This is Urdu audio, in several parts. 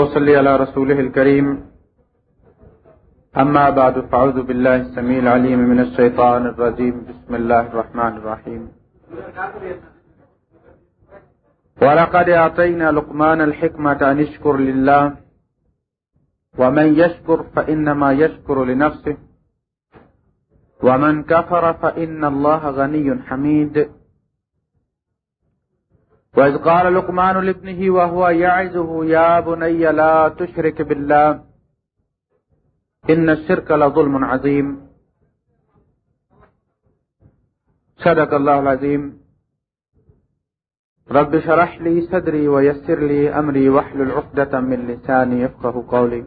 وصلي على رسوله الكريم أما بعد فعوذ بالله السميع العليم من الشيطان الرجيم بسم الله الرحمن الرحيم ولقد أعطينا لقمان الحكمة أن يشكر لله ومن يشكر فإنما يشكر لنفسه. ومن كفر فإن الله غني حميد وإذ قال لقمان لابنه وهو يعزه يا بني لا تشرك بالله إن الشرك لظلم عظيم صدق الله العظيم. رب شرح لي صدري ويسر لي أمري وحل العقدة من لساني يفقه قولي.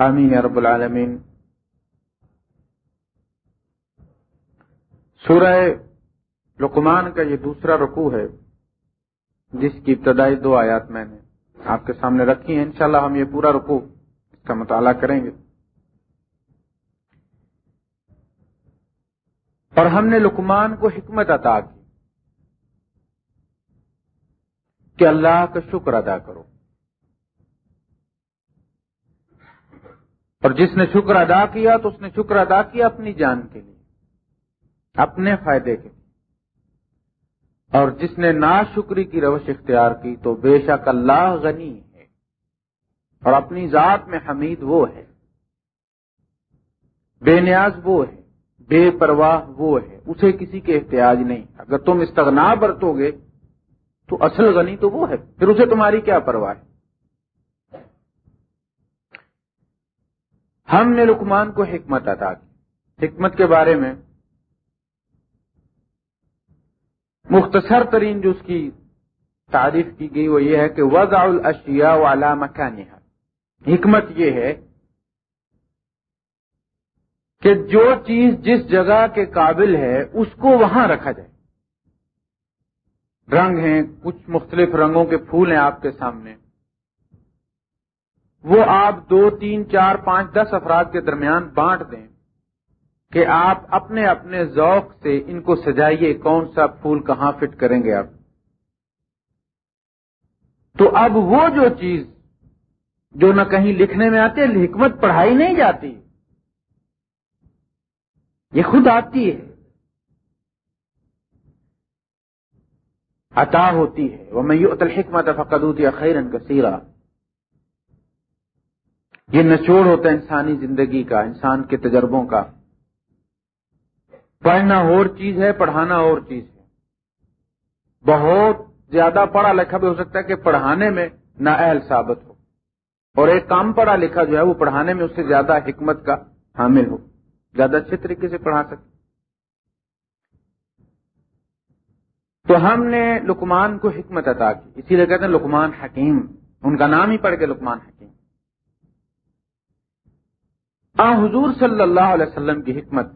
آمين يا رب العالمين. سورة لقمان کا یہ دوسرا رکوع ہے، جس کی ابتدائی دو آیات میں نے آپ کے سامنے رکھی ہیں۔ انشاءاللہ ہم یہ پورا رکوع اس کا مطالعہ کریں گے۔ اور ہم نے لقمان کو حکمت عطا کی کہ اللہ کا شکر ادا کرو۔ اور جس نے شکر ادا کیا تو اس نے شکر ادا کیا اپنی جان کے لیے، اپنے فائدے کے لیے۔ اور جس نے نا شکری کی روش اختیار کی تو بے شک اللہ غنی ہے۔ اور اپنی ذات میں حمید وہ ہے۔ بے نیاز وہ ہے، بے پرواہ وہ ہے، اسے کسی کے احتیاج نہیں۔ اگر تم استغنا برتو گے تو اصل غنی تو وہ ہے، پھر اسے تمہاری کیا پرواہ ہے؟ ہم نے لکمان کو حکمت عطا کی۔ حکمت کے بارے میں مختصر ترین جو اس کی تعریف کی گئی وہ یہ ہے کہ وضع الاشیاء والا مکان حکمت یہ ہے کہ جو چیز جس جگہ کے قابل ہے اس کو وہاں رکھا جائے۔ رنگ ہیں، کچھ مختلف رنگوں کے پھول ہیں آپ کے سامنے۔ وہ آپ دو، تین، چار، پانچ، دس افراد کے درمیان بانٹ دیں۔ کہ آپ اپنے اپنے ذوق سے ان کو سجائیے کون سا پھول کہاں فٹ کریں گے آپ۔ تو اب وہ جو چیز جو نہ کہیں لکھنے میں آتی ہے، حکمت پڑھائی نہیں جاتی، یہ خود آتی ہے۔ عطا ہوتی ہے۔ وہ میں حکمت فقدوت یا خیرن کثیرہ یہ نچوڑ ہوتا ہے انسانی زندگی کا، انسان کے تجربوں کا۔ پڑھنا اور چیز ہے، پڑھانا اور چیز ہے۔ بہت زیادہ پڑھا لکھا بھی ہو سکتا ہے کہ پڑھانے میں نا اہل ثابت ہو۔ اور ایک کام پڑھا لکھا جو ہے، وہ پڑھانے میں اس سے زیادہ حکمت کا حامل ہو۔ زیادہ اچھے طریقے سے پڑھا سکے۔ تو ہم نے لکمان کو حکمت عطا کی۔ اسی لیے کہتے ہیں لکمان حکیم۔ ان کا نام ہی پڑھ کے لکمان حکیم۔ آ، حضور صلی اللہ علیہ وسلم کی حکمت۔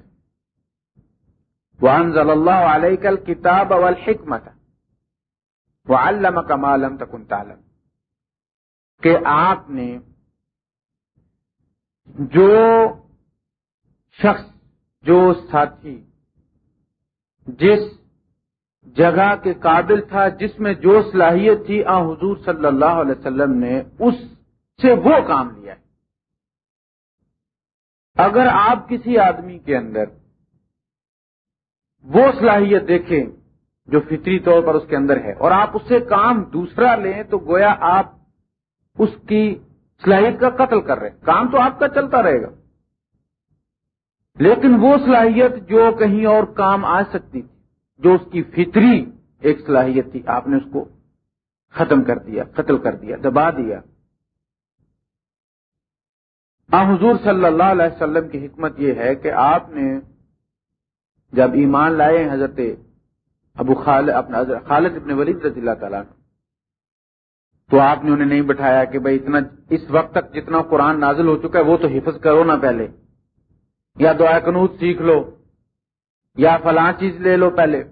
وانزل اللہ علیہ کل کتاب والحکمت وعلمک ما لم تکن تعلم کہ آپ نے جو شخص، جو ساتھی، جس جگہ کے قابل تھا، جس میں جو صلاحیت تھی، آ حضور صلی اللہ علیہ وسلم نے اس سے وہ کام لیا ہے۔ اگر آپ کسی آدمی کے اندر وہ صلاحیت دیکھیں جو فطری طور پر اس کے اندر ہے۔ اور آپ اس سے کام دوسرا لیں تو گویا آپ اس کی صلاحیت کا قتل کر رہے ہیں۔ کام تو آپ کا چلتا رہے گا۔ لیکن وہ صلاحیت جو کہیں اور کام آ سکتی تھی، جو اس کی فطری ایک صلاحیت تھی، آپ نے اس کو ختم کر دیا، قتل کر دیا، دبا دیا۔ حضور صلی اللہ علیہ وسلم کی حکمت یہ ہے کہ آپ نے جب ایمان لائے حضرت ابو خالد، اپنا خالد ابن ولید رضی اللہ تعالیٰ تو آپ نے انہیں نہیں بٹھایا کہ بھائی اتنا اس وقت تک جتنا قرآن نازل ہو چکا ہے، وہ تو حفظ کرو نا پہلے۔ یا دعا قنوت سیکھ لو، یا فلاں چیز لے لو پہلے۔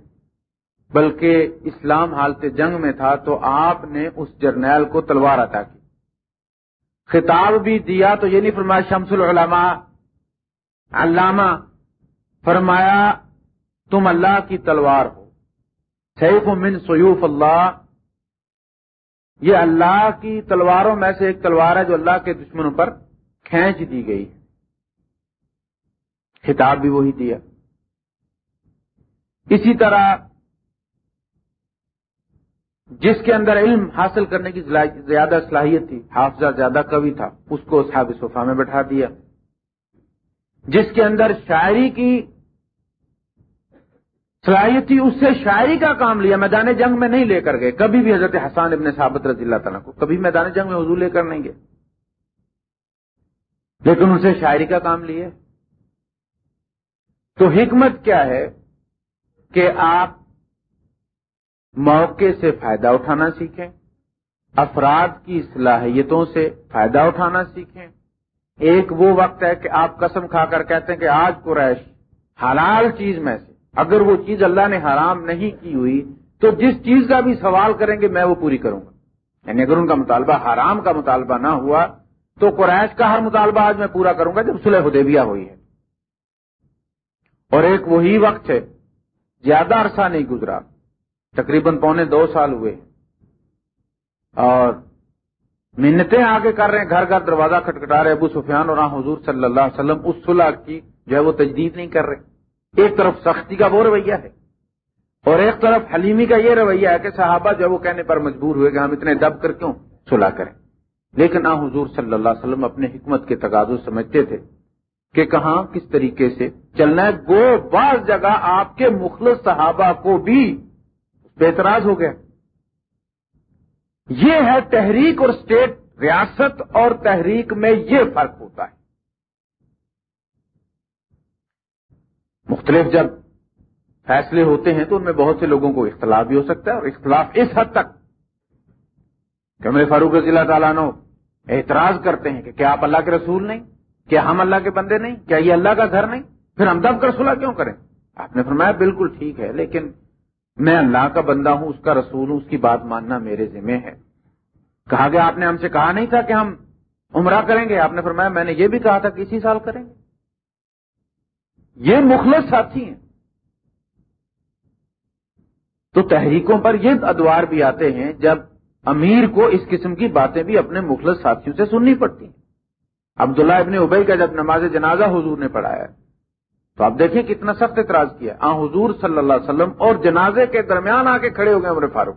بلکہ اسلام حالت جنگ میں تھا تو آپ نے اس جرنیل کو تلوار عطا کی۔ خطاب بھی دیا تو یہ نہیں فرمایا شمس العلماء، علامہ فرمایا تم اللہ کی تلوار ہو۔ سیف من سیوف اللہ۔ یہ اللہ کی تلواروں میں سے ایک تلوار ہے جو اللہ کے دشمنوں پر کھینچ دی گئی۔ خطاب بھی وہی دیا۔ اسی طرح جس کے اندر علم حاصل کرنے کی زیادہ صلاحیت تھی، حافظہ زیادہ کبھی تھا، اس کو صحاب صفا میں بٹھا دیا۔ جس کے اندر شاعری کی صلاحیت تھی اس سے شاعری کا کام لیا، میدان جنگ میں نہیں لے کر گئے۔ کبھی بھی حضرت حسان ابن ثابت رضی اللہ تعالیٰ کو، کبھی میدان جنگ میں حضور لے کر نہیں گئے۔ لیکن ان سے شاعری کا کام لیے۔ تو حکمت کیا ہے کہ آپ موقع سے فائدہ اٹھانا سیکھیں، افراد کی صلاحیتوں سے فائدہ اٹھانا سیکھیں۔ ایک وہ وقت ہے کہ آپ قسم کھا کر کہتے ہیں کہ آج قریش حلال چیز میں سے اگر وہ چیز اللہ نے حرام نہیں کی ہوئی، تو جس چیز کا بھی سوال کریں گے میں وہ پوری کروں گا۔ یعنی اگر ان کا مطالبہ حرام کا مطالبہ نہ ہوا، تو قریش کا ہر مطالبہ آج میں پورا کروں گا جب سلح حدیبیہ ہوئی ہے۔ اور ایک وہی وقت ہے، زیادہ عرصہ نہیں گزرا، تقریباً پونے دو سال ہوئے۔ اور منتیں آگے کر رہے ہیں، گھر گھر دروازہ کھٹکھٹا رہے، ابو سفیان اور حضور صلی اللہ علیہ وسلم اس صلح کی جو ہے وہ تجدید نہیں کر رہے۔ ایک طرف سختی کا وہ رویہ ہے اور ایک طرف حلیمی کا یہ رویہ ہے کہ صحابہ جو وہ کہنے پر مجبور ہوئے کہ ہم اتنے دب کر کیوں صلح کریں۔ لیکن آ حضور صلی اللہ علیہ وسلم اپنے حکمت کے تقاضوں سمجھتے تھے کہ کہاں، کس طریقے سے چلنا ہے۔ گو بعض جگہ آپ کے مخلص صحابہ کو بھی بے اعتراض ہو گیا۔ یہ ہے تحریک اور اسٹیٹ ریاست اور تحریک میں یہ فرق ہوتا ہے۔ مختلف جب فیصلے ہوتے ہیں تو ان میں بہت سے لوگوں کو اختلاف بھی ہو سکتا ہے اور اختلاف اس حد تک کہ میرے فاروق رضی اللہ تعالیٰ نو اعتراض کرتے ہیں کہ کیا آپ اللہ کے رسول نہیں؟ کیا ہم اللہ کے بندے نہیں؟ کیا یہ اللہ کا گھر نہیں؟ پھر ہم دب کر صلح کیوں کریں؟ آپ نے فرمایا بالکل ٹھیک ہے، لیکن میں اللہ کا بندہ ہوں، اس کا رسول ہوں، اس کی بات ماننا میرے ذمہ ہے۔ کہا گیا، آپ نے ہم سے کہا نہیں تھا کہ ہم عمرہ کریں گے؟ آپ نے فرمایا، میں نے یہ بھی کہا تھا کہ اسی سال کریں گے۔ یہ مخلص ساتھی ہیں۔ تو تحریکوں پر یہ ادوار بھی آتے ہیں جب امیر کو اس قسم کی باتیں بھی اپنے مخلص ساتھیوں سے سننی پڑتی ہیں۔ عبداللہ ابن ابئی کا جب نماز جنازہ حضور نے پڑھایا، تو آپ دیکھیں کتنا سخت اعتراض کیا۔ آ، حضور صلی اللہ علیہ وسلم اور جنازے کے درمیان آ کے کھڑے ہو گئے عمر فاروق۔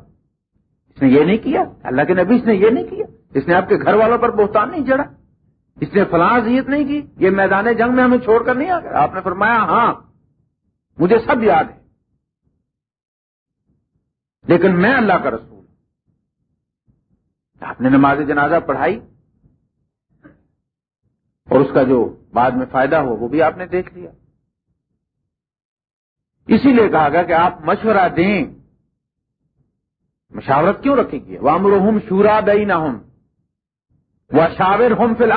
اس نے یہ نہیں کیا، اللہ کے نبی اس نے یہ نہیں کیا۔ اس نے آپ کے گھر والوں پر بہتان نہیں چڑھا اس نے فلاں اذیت نہیں کی؟ یہ میدان جنگ میں ہمیں چھوڑ کر نہیں آ گیا۔ آپ نے فرمایا ہاں مجھے سب یاد ہے۔ لیکن میں اللہ کا رسول آپ نے نماز جنازہ پڑھائی اور اس کا جو بعد میں فائدہ ہو، وہ بھی آپ نے دیکھ لیا۔ اسی لیے کہا گیا کہ آپ مشورہ دیں۔ مشاورت کیوں رکھیں گے وامرحم شورا دئی نہ وہ شاور ہوم فل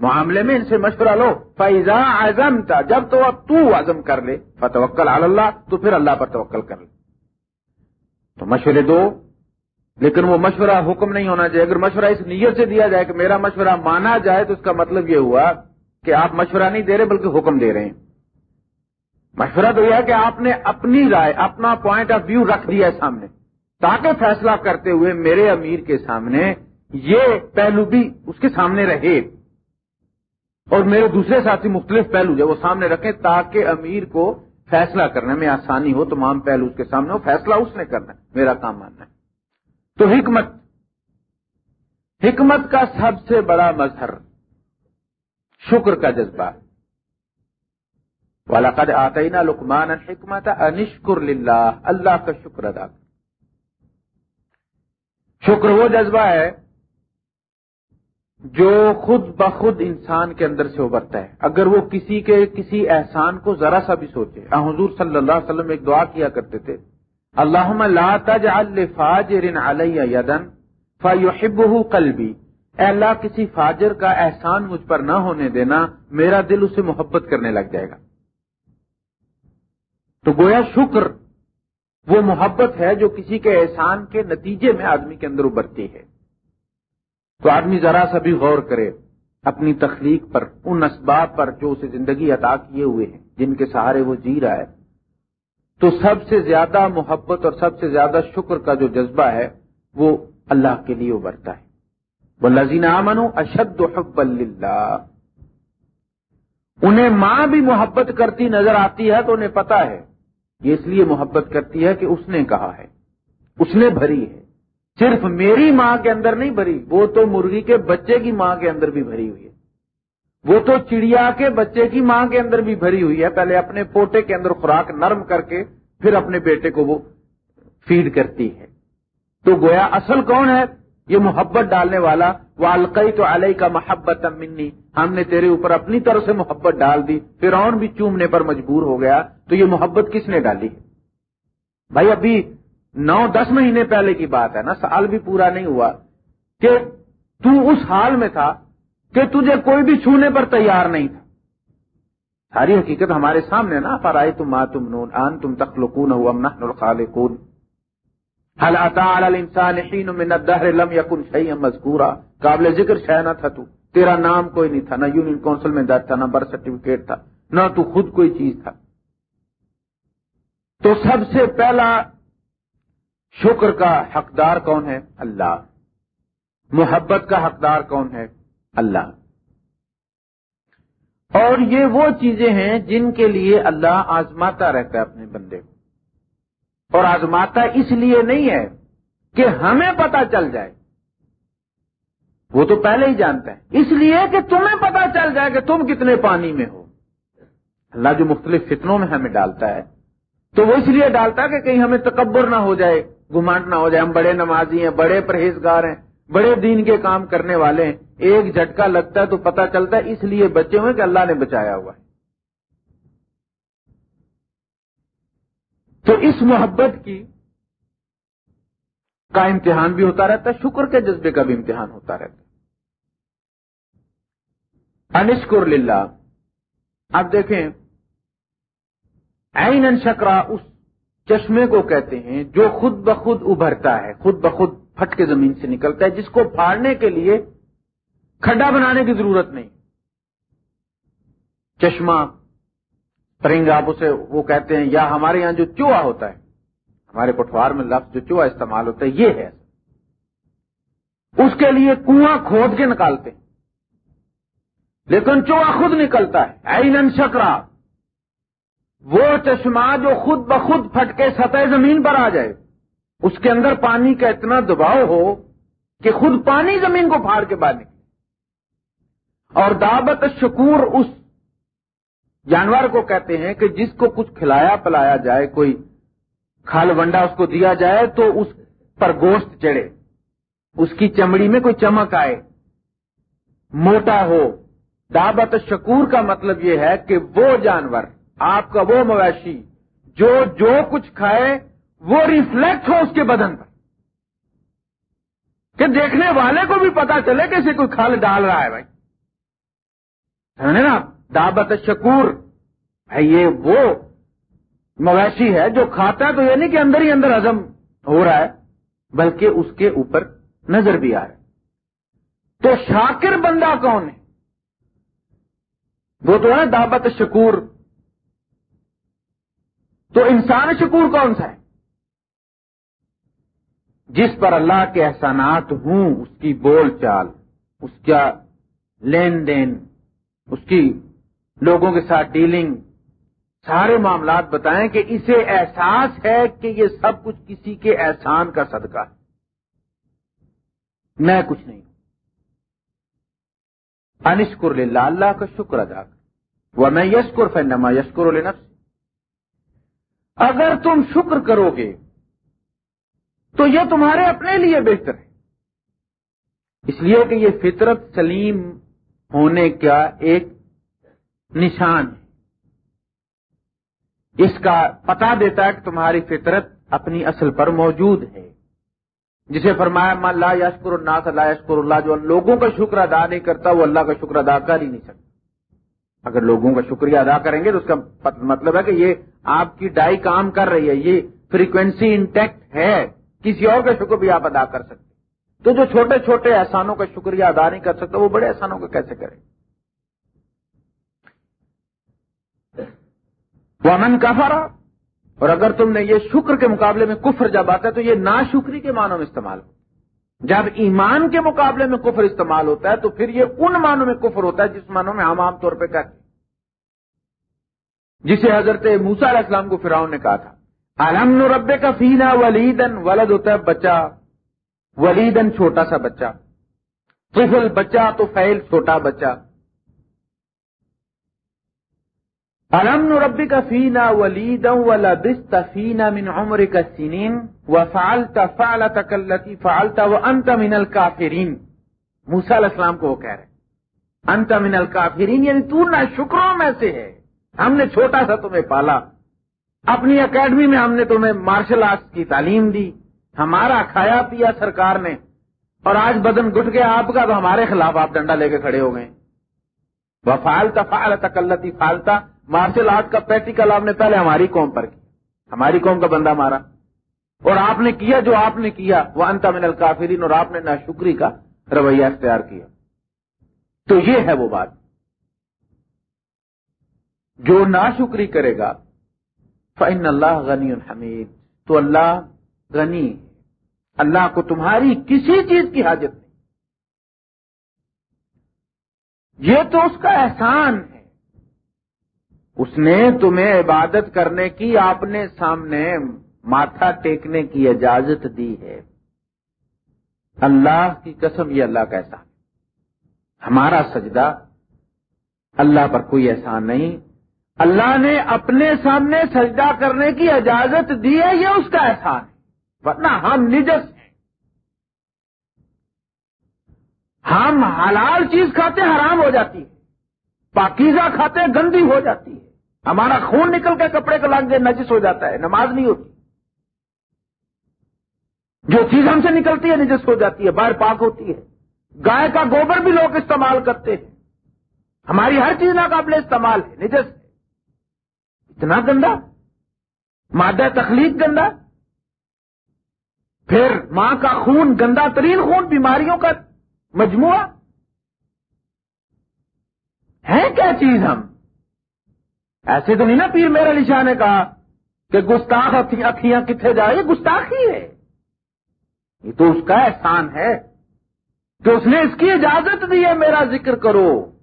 معاملے میں ان سے مشورہ لو۔ فیضا اعظم تھا جب تو اب تو عزم کر لے۔ فتوکل اللہ تو پھر اللہ پر توکل کر لے۔ تو مشورے دو۔ لیکن وہ مشورہ حکم نہیں ہونا چاہیے۔ اگر مشورہ اس نیت سے دیا جائے کہ میرا مشورہ مانا جائے، تو اس کا مطلب یہ ہوا کہ آپ مشورہ نہیں دے رہے، بلکہ حکم دے رہے ہیں۔ مشورہ تو یہ ہے کہ آپ نے اپنی رائے، اپنا پوائنٹ آف ویو رکھ دیا ہے سامنے۔ تاکہ فیصلہ کرتے ہوئے میرے امیر کے سامنے یہ پہلو بھی اس کے سامنے رہے۔ اور میرے دوسرے ساتھی مختلف پہلو جو وہ سامنے رکھیں تاکہ امیر کو فیصلہ کرنے میں آسانی ہو، تمام پہلو اس کے سامنے ہو۔ فیصلہ اس نے کرنا ہے، میرا کام ماننا ہے۔ تو حکمت حکمت کا سب سے بڑا مظہر شکر کا جذبہ۔ والا قد لکمان حکمت انشکر للہ اللہ کا شکر ادا۔ کر شکر وہ جذبہ ہے جو خود بخود انسان کے اندر سے ابھرتا ہے۔ اگر وہ کسی کے کسی احسان کو ذرا سا بھی سوچے۔ حضور صلی اللہ علیہ وسلم ایک دعا کیا کرتے تھے۔ اللہ لا تجعل فاجر علی یدن فیحبہ قلبی۔ اے اللہ، کسی فاجر کا احسان مجھ پر نہ ہونے دینا میرا دل اسے محبت کرنے لگ جائے گا۔ تو گویا شکر وہ محبت ہے جو کسی کے احسان کے نتیجے میں آدمی کے اندر ابھرتی ہے۔ تو آدمی ذرا سا بھی غور کرے اپنی تخلیق پر، ان اسباب پر جو اسے زندگی ادا کیے ہوئے ہیں، جن کے سہارے وہ جی رہا ہے۔ تو سب سے زیادہ محبت اور سب سے زیادہ شکر کا جو جذبہ ہے، وہ اللہ کے لیے ابھرتا ہے۔ وہ لذین امن اشد حب اللہ انہیں ماں بھی محبت کرتی نظر آتی ہے تو انہیں پتا ہے۔ یہ اس لیے محبت کرتی ہے کہ اس نے کہا ہے، اس نے بھری ہے۔ صرف میری ماں کے اندر نہیں بھری، وہ تو مرغی کے بچے کی ماں کے اندر بھی بھری ہوئی ہے۔ وہ تو چڑیا کے بچے کی ماں کے اندر بھی بھری ہوئی ہے۔ پہلے اپنے پوٹے کے اندر خوراک نرم کر کے، پھر اپنے بیٹے کو وہ فیڈ کرتی ہے۔ تو گویا اصل کون ہے؟ یہ محبت ڈالنے والا۔ وہ القئی تو علیہ کا محبت منی ہم نے تیرے اوپر اپنی طرف سے محبت ڈال دی۔ پھر اور بھی چومنے پر مجبور ہو گیا۔ تو یہ محبت کس نے ڈالی ہے؟ بھائی ابھی نو دس مہینے پہلے کی بات ہے نا، سال بھی پورا نہیں ہوا کہ تو اس حال میں تھا کہ تجھے کوئی بھی چھونے پر تیار نہیں تھا۔ ساری حقیقت ہمارے سامنے نا پر تم تم نون آن تم تخلقون ہو امن الخالقون حل انسان من الدهر لم يكن شيئا مذکورا؟ قابل ذکر شہ نہ تھا تو۔ تیرا نام کوئی نہیں تھا، نہ یونین کونسل میں درج تھا، نہ برتھ سرٹیفکیٹ تھا، نہ تو خود کوئی چیز تھا۔ تو سب سے پہلا شکر کا حقدار کون ہے؟ اللہ۔ محبت کا حقدار کون ہے؟ اللہ۔ اور یہ وہ چیزیں ہیں جن کے لیے اللہ آزماتا رہتا ہے اپنے بندے کو۔ اور آزماتا اس لیے نہیں ہے کہ ہمیں پتا چل جائے۔ وہ تو پہلے ہی جانتا ہے۔ اس لیے کہ تمہیں پتا چل جائے کہ تم کتنے پانی میں ہو۔ اللہ جو مختلف فتنوں میں ہمیں ڈالتا ہے تو وہ اس لیے ڈالتا ہے کہ کہیں ہمیں تکبر نہ ہو جائے۔ گمانٹ نہ ہو جائے، ہم بڑے نمازی ہیں، بڑے پرہیزگار ہیں، بڑے دین کے کام کرنے والے ہیں۔ ایک جھٹکا لگتا ہے تو پتا چلتا ہے، اس لیے بچے ہوئے کہ اللہ نے بچایا ہوا ہے۔ تو اس محبت کی کا امتحان بھی ہوتا رہتا ہے، شکر کے جذبے کا بھی امتحان ہوتا رہتا ہے۔ انشکر للہ۔ اب دیکھیں این شکرا اس چشمے کو کہتے ہیں جو خود بخود ابھرتا ہے، خود بخود پھٹ کے زمین سے نکلتا ہے، جس کو پھاڑنے کے لیے کھڈا بنانے کی ضرورت نہیں۔ چشمہ پرنگ آپ اسے وہ کہتے ہیں، یا ہمارے یہاں جو چوہا ہوتا ہے، ہمارے پٹوار میں لفظ جو چوہا استعمال ہوتا ہے، یہ ہے۔ اس کے لیے کنواں کھود کے نکالتے ہیں۔ لیکن چوہا خود نکلتا ہے۔ این شکرا۔ وہ چشمہ جو خود بخود پھٹ کے سطح زمین پر آ جائے، اس کے اندر پانی کا اتنا دباؤ ہو کہ خود پانی زمین کو پھاڑ کے باہر نکلے۔ اور دعوت شکور اس جانور کو کہتے ہیں کہ جس کو کچھ کھلایا پلایا جائے، کوئی کھال ونڈا اس کو دیا جائے تو اس پر گوشت چڑھے، اس کی چمڑی میں کوئی چمک آئے، موٹا ہو۔ دعوت شکور کا مطلب یہ ہے کہ وہ جانور آپ کا وہ مویشی جو جو کچھ کھائے وہ ریفلیکٹ ہو اس کے بدن پر۔ کہ دیکھنے والے کو بھی پتا چلے کہ اسے کوئی کھال ڈال رہا ہے بھائی۔ سمجھے نا دعوت شکور۔ ہے یہ وہ مویشی ہے جو کھاتا ہے تو یہ نہیں کہ اندر ہی اندر ہزم ہو رہا ہے، بلکہ اس کے اوپر نظر بھی آ رہا ہے۔ تو شاکر بندہ کون ہے؟ وہ تو ہے دعوت شکور۔ تو انسان شکور کون سا ہے؟ جس پر اللہ کے احسانات ہوں، اس کی بول چال، اس کا لین دین، اس کی لوگوں کے ساتھ ڈیلنگ، سارے معاملات بتائیں کہ اسے احساس ہے کہ یہ سب کچھ کسی کے احسان کا صدقہ ہے۔ میں کچھ نہیں۔ انشکر للہ، اللہ کا شکر ادا کر۔ وہ میں یشکر فنما یشکر لنفس اگر تم شکر کرو گے، تو یہ تمہارے اپنے لیے بہتر ہے۔ اس لیے کہ یہ فطرت سلیم ہونے کا ایک نشان ہے۔ اس کا پتا دیتا ہے کہ تمہاری فطرت اپنی اصل پر موجود ہے۔ جسے فرمایا لا یشکر الناس، لا یشکر اللہ جو لوگوں کا شکر ادا نہیں کرتا، وہ اللہ کا شکر ادا کر ہی نہیں سکتا۔ اگر لوگوں کا شکریہ ادا کریں گے تو اس کا مطلب ہے کہ یہ آپ کی ڈائی کام کر رہی ہے، یہ فریکوینسی انٹیکٹ ہے۔ کسی اور کا شکر بھی آپ ادا کر سکتے تو جو چھوٹے چھوٹے احسانوں کا شکریہ ادا نہیں کر سکتا، وہ بڑے احسانوں کا کیسے کرے؟ وہ امن کافارا اور اگر تم نے یہ شکر کے مقابلے میں کفر جب آتا ہے تو یہ نا شکری کے معنوں میں استعمال ہو۔ جب ایمان کے مقابلے میں کفر استعمال ہوتا ہے تو پھر یہ ان معنوں میں کفر ہوتا ہے جس معنوں میں ہم عام طور پہ کہتے ہیں۔ جسے حضرت موسا علیہ السلام کو فراؤن نے کہا تھا۔ الحمد رب کا فینا ولیدن، ولد ہوتا ہے بچہ، ولیدن چھوٹا سا بچہ۔ طفل بچہ تو فیل چھوٹا بچہ۔ الم ربی کا فینا ولید بست فینا من عمر کا سنین و فالتا فالتا کلتی فالتا و انت من الکافرین۔ علیہ السلام کو وہ کہہ رہے انت من الکافرین یعنی تو نہ شکروں میں سے ہے۔ ہم نے چھوٹا سا تمہیں پالا۔ اپنی اکیڈمی میں ہم نے تمہیں مارشل آرٹس کی تعلیم دی۔ ہمارا کھایا پیا سرکار نے۔ اور آج بدن گٹ گیا، آپ کا تو ہمارے خلاف آپ ڈنڈا لے کے کھڑے ہو گئے۔ وہ فالتا فالتا کلتی فالتا مارشل آرٹ کا پریکٹیکل آپ نے پہلے ہماری قوم پر کیا۔ ہماری قوم کا بندہ مارا۔ اور آپ نے کیا جو آپ نے کیا، وہ انتا من الکافرین، اور آپ نے نہ شکری کا رویہ اختیار کیا۔ تو یہ ہے وہ بات۔ جو نا شکری کرے گا فن اللہ غنی الحمید تو اللہ غنی، اللہ کو تمہاری کسی چیز کی حاجت نہیں۔ یہ تو اس کا احسان اس نے تمہیں عبادت کرنے کی آپ نے سامنے ماتھا ٹیکنے کی اجازت دی ہے۔ اللہ کی قسم یہ اللہ کا احسان ہمارا سجدہ اللہ پر کوئی احسان نہیں۔ اللہ نے اپنے سامنے سجدہ کرنے کی اجازت دی ہے، یہ اس کا احسان ہے۔ ورنہ ہم نجس ہیں۔ ہم حلال چیز کھاتے حرام ہو جاتی ہے، پاکیزہ کھاتے گندی ہو جاتی ہے۔ ہمارا خون نکل کے کپڑے کو لگ کے نجس ہو جاتا ہے، نماز نہیں ہوتی۔ جو چیز ہم سے نکلتی ہے، نجس ہو جاتی ہے، باہر پاک ہوتی ہے۔ گائے کا گوبر بھی لوگ استعمال کرتے ہیں۔ ہماری ہر چیز ناقابل استعمال ہے، نجس ہے۔ اتنا گندا؟ مادہ تخلیق گندا؟ پھر ماں کا خون گندا ترین خون بیماریوں کا مجموعہ؟ ہے کیا چیز ہم؟ ایسے تو نہیں نا پیر میرا نشا نے کہا کہ گستاخ اکھیاں کتنے جائے یہ گستاخی ہے۔ یہ تو اس کا احسان ہے کہ اس نے اس کی اجازت دی ہے، میرا ذکر کرو۔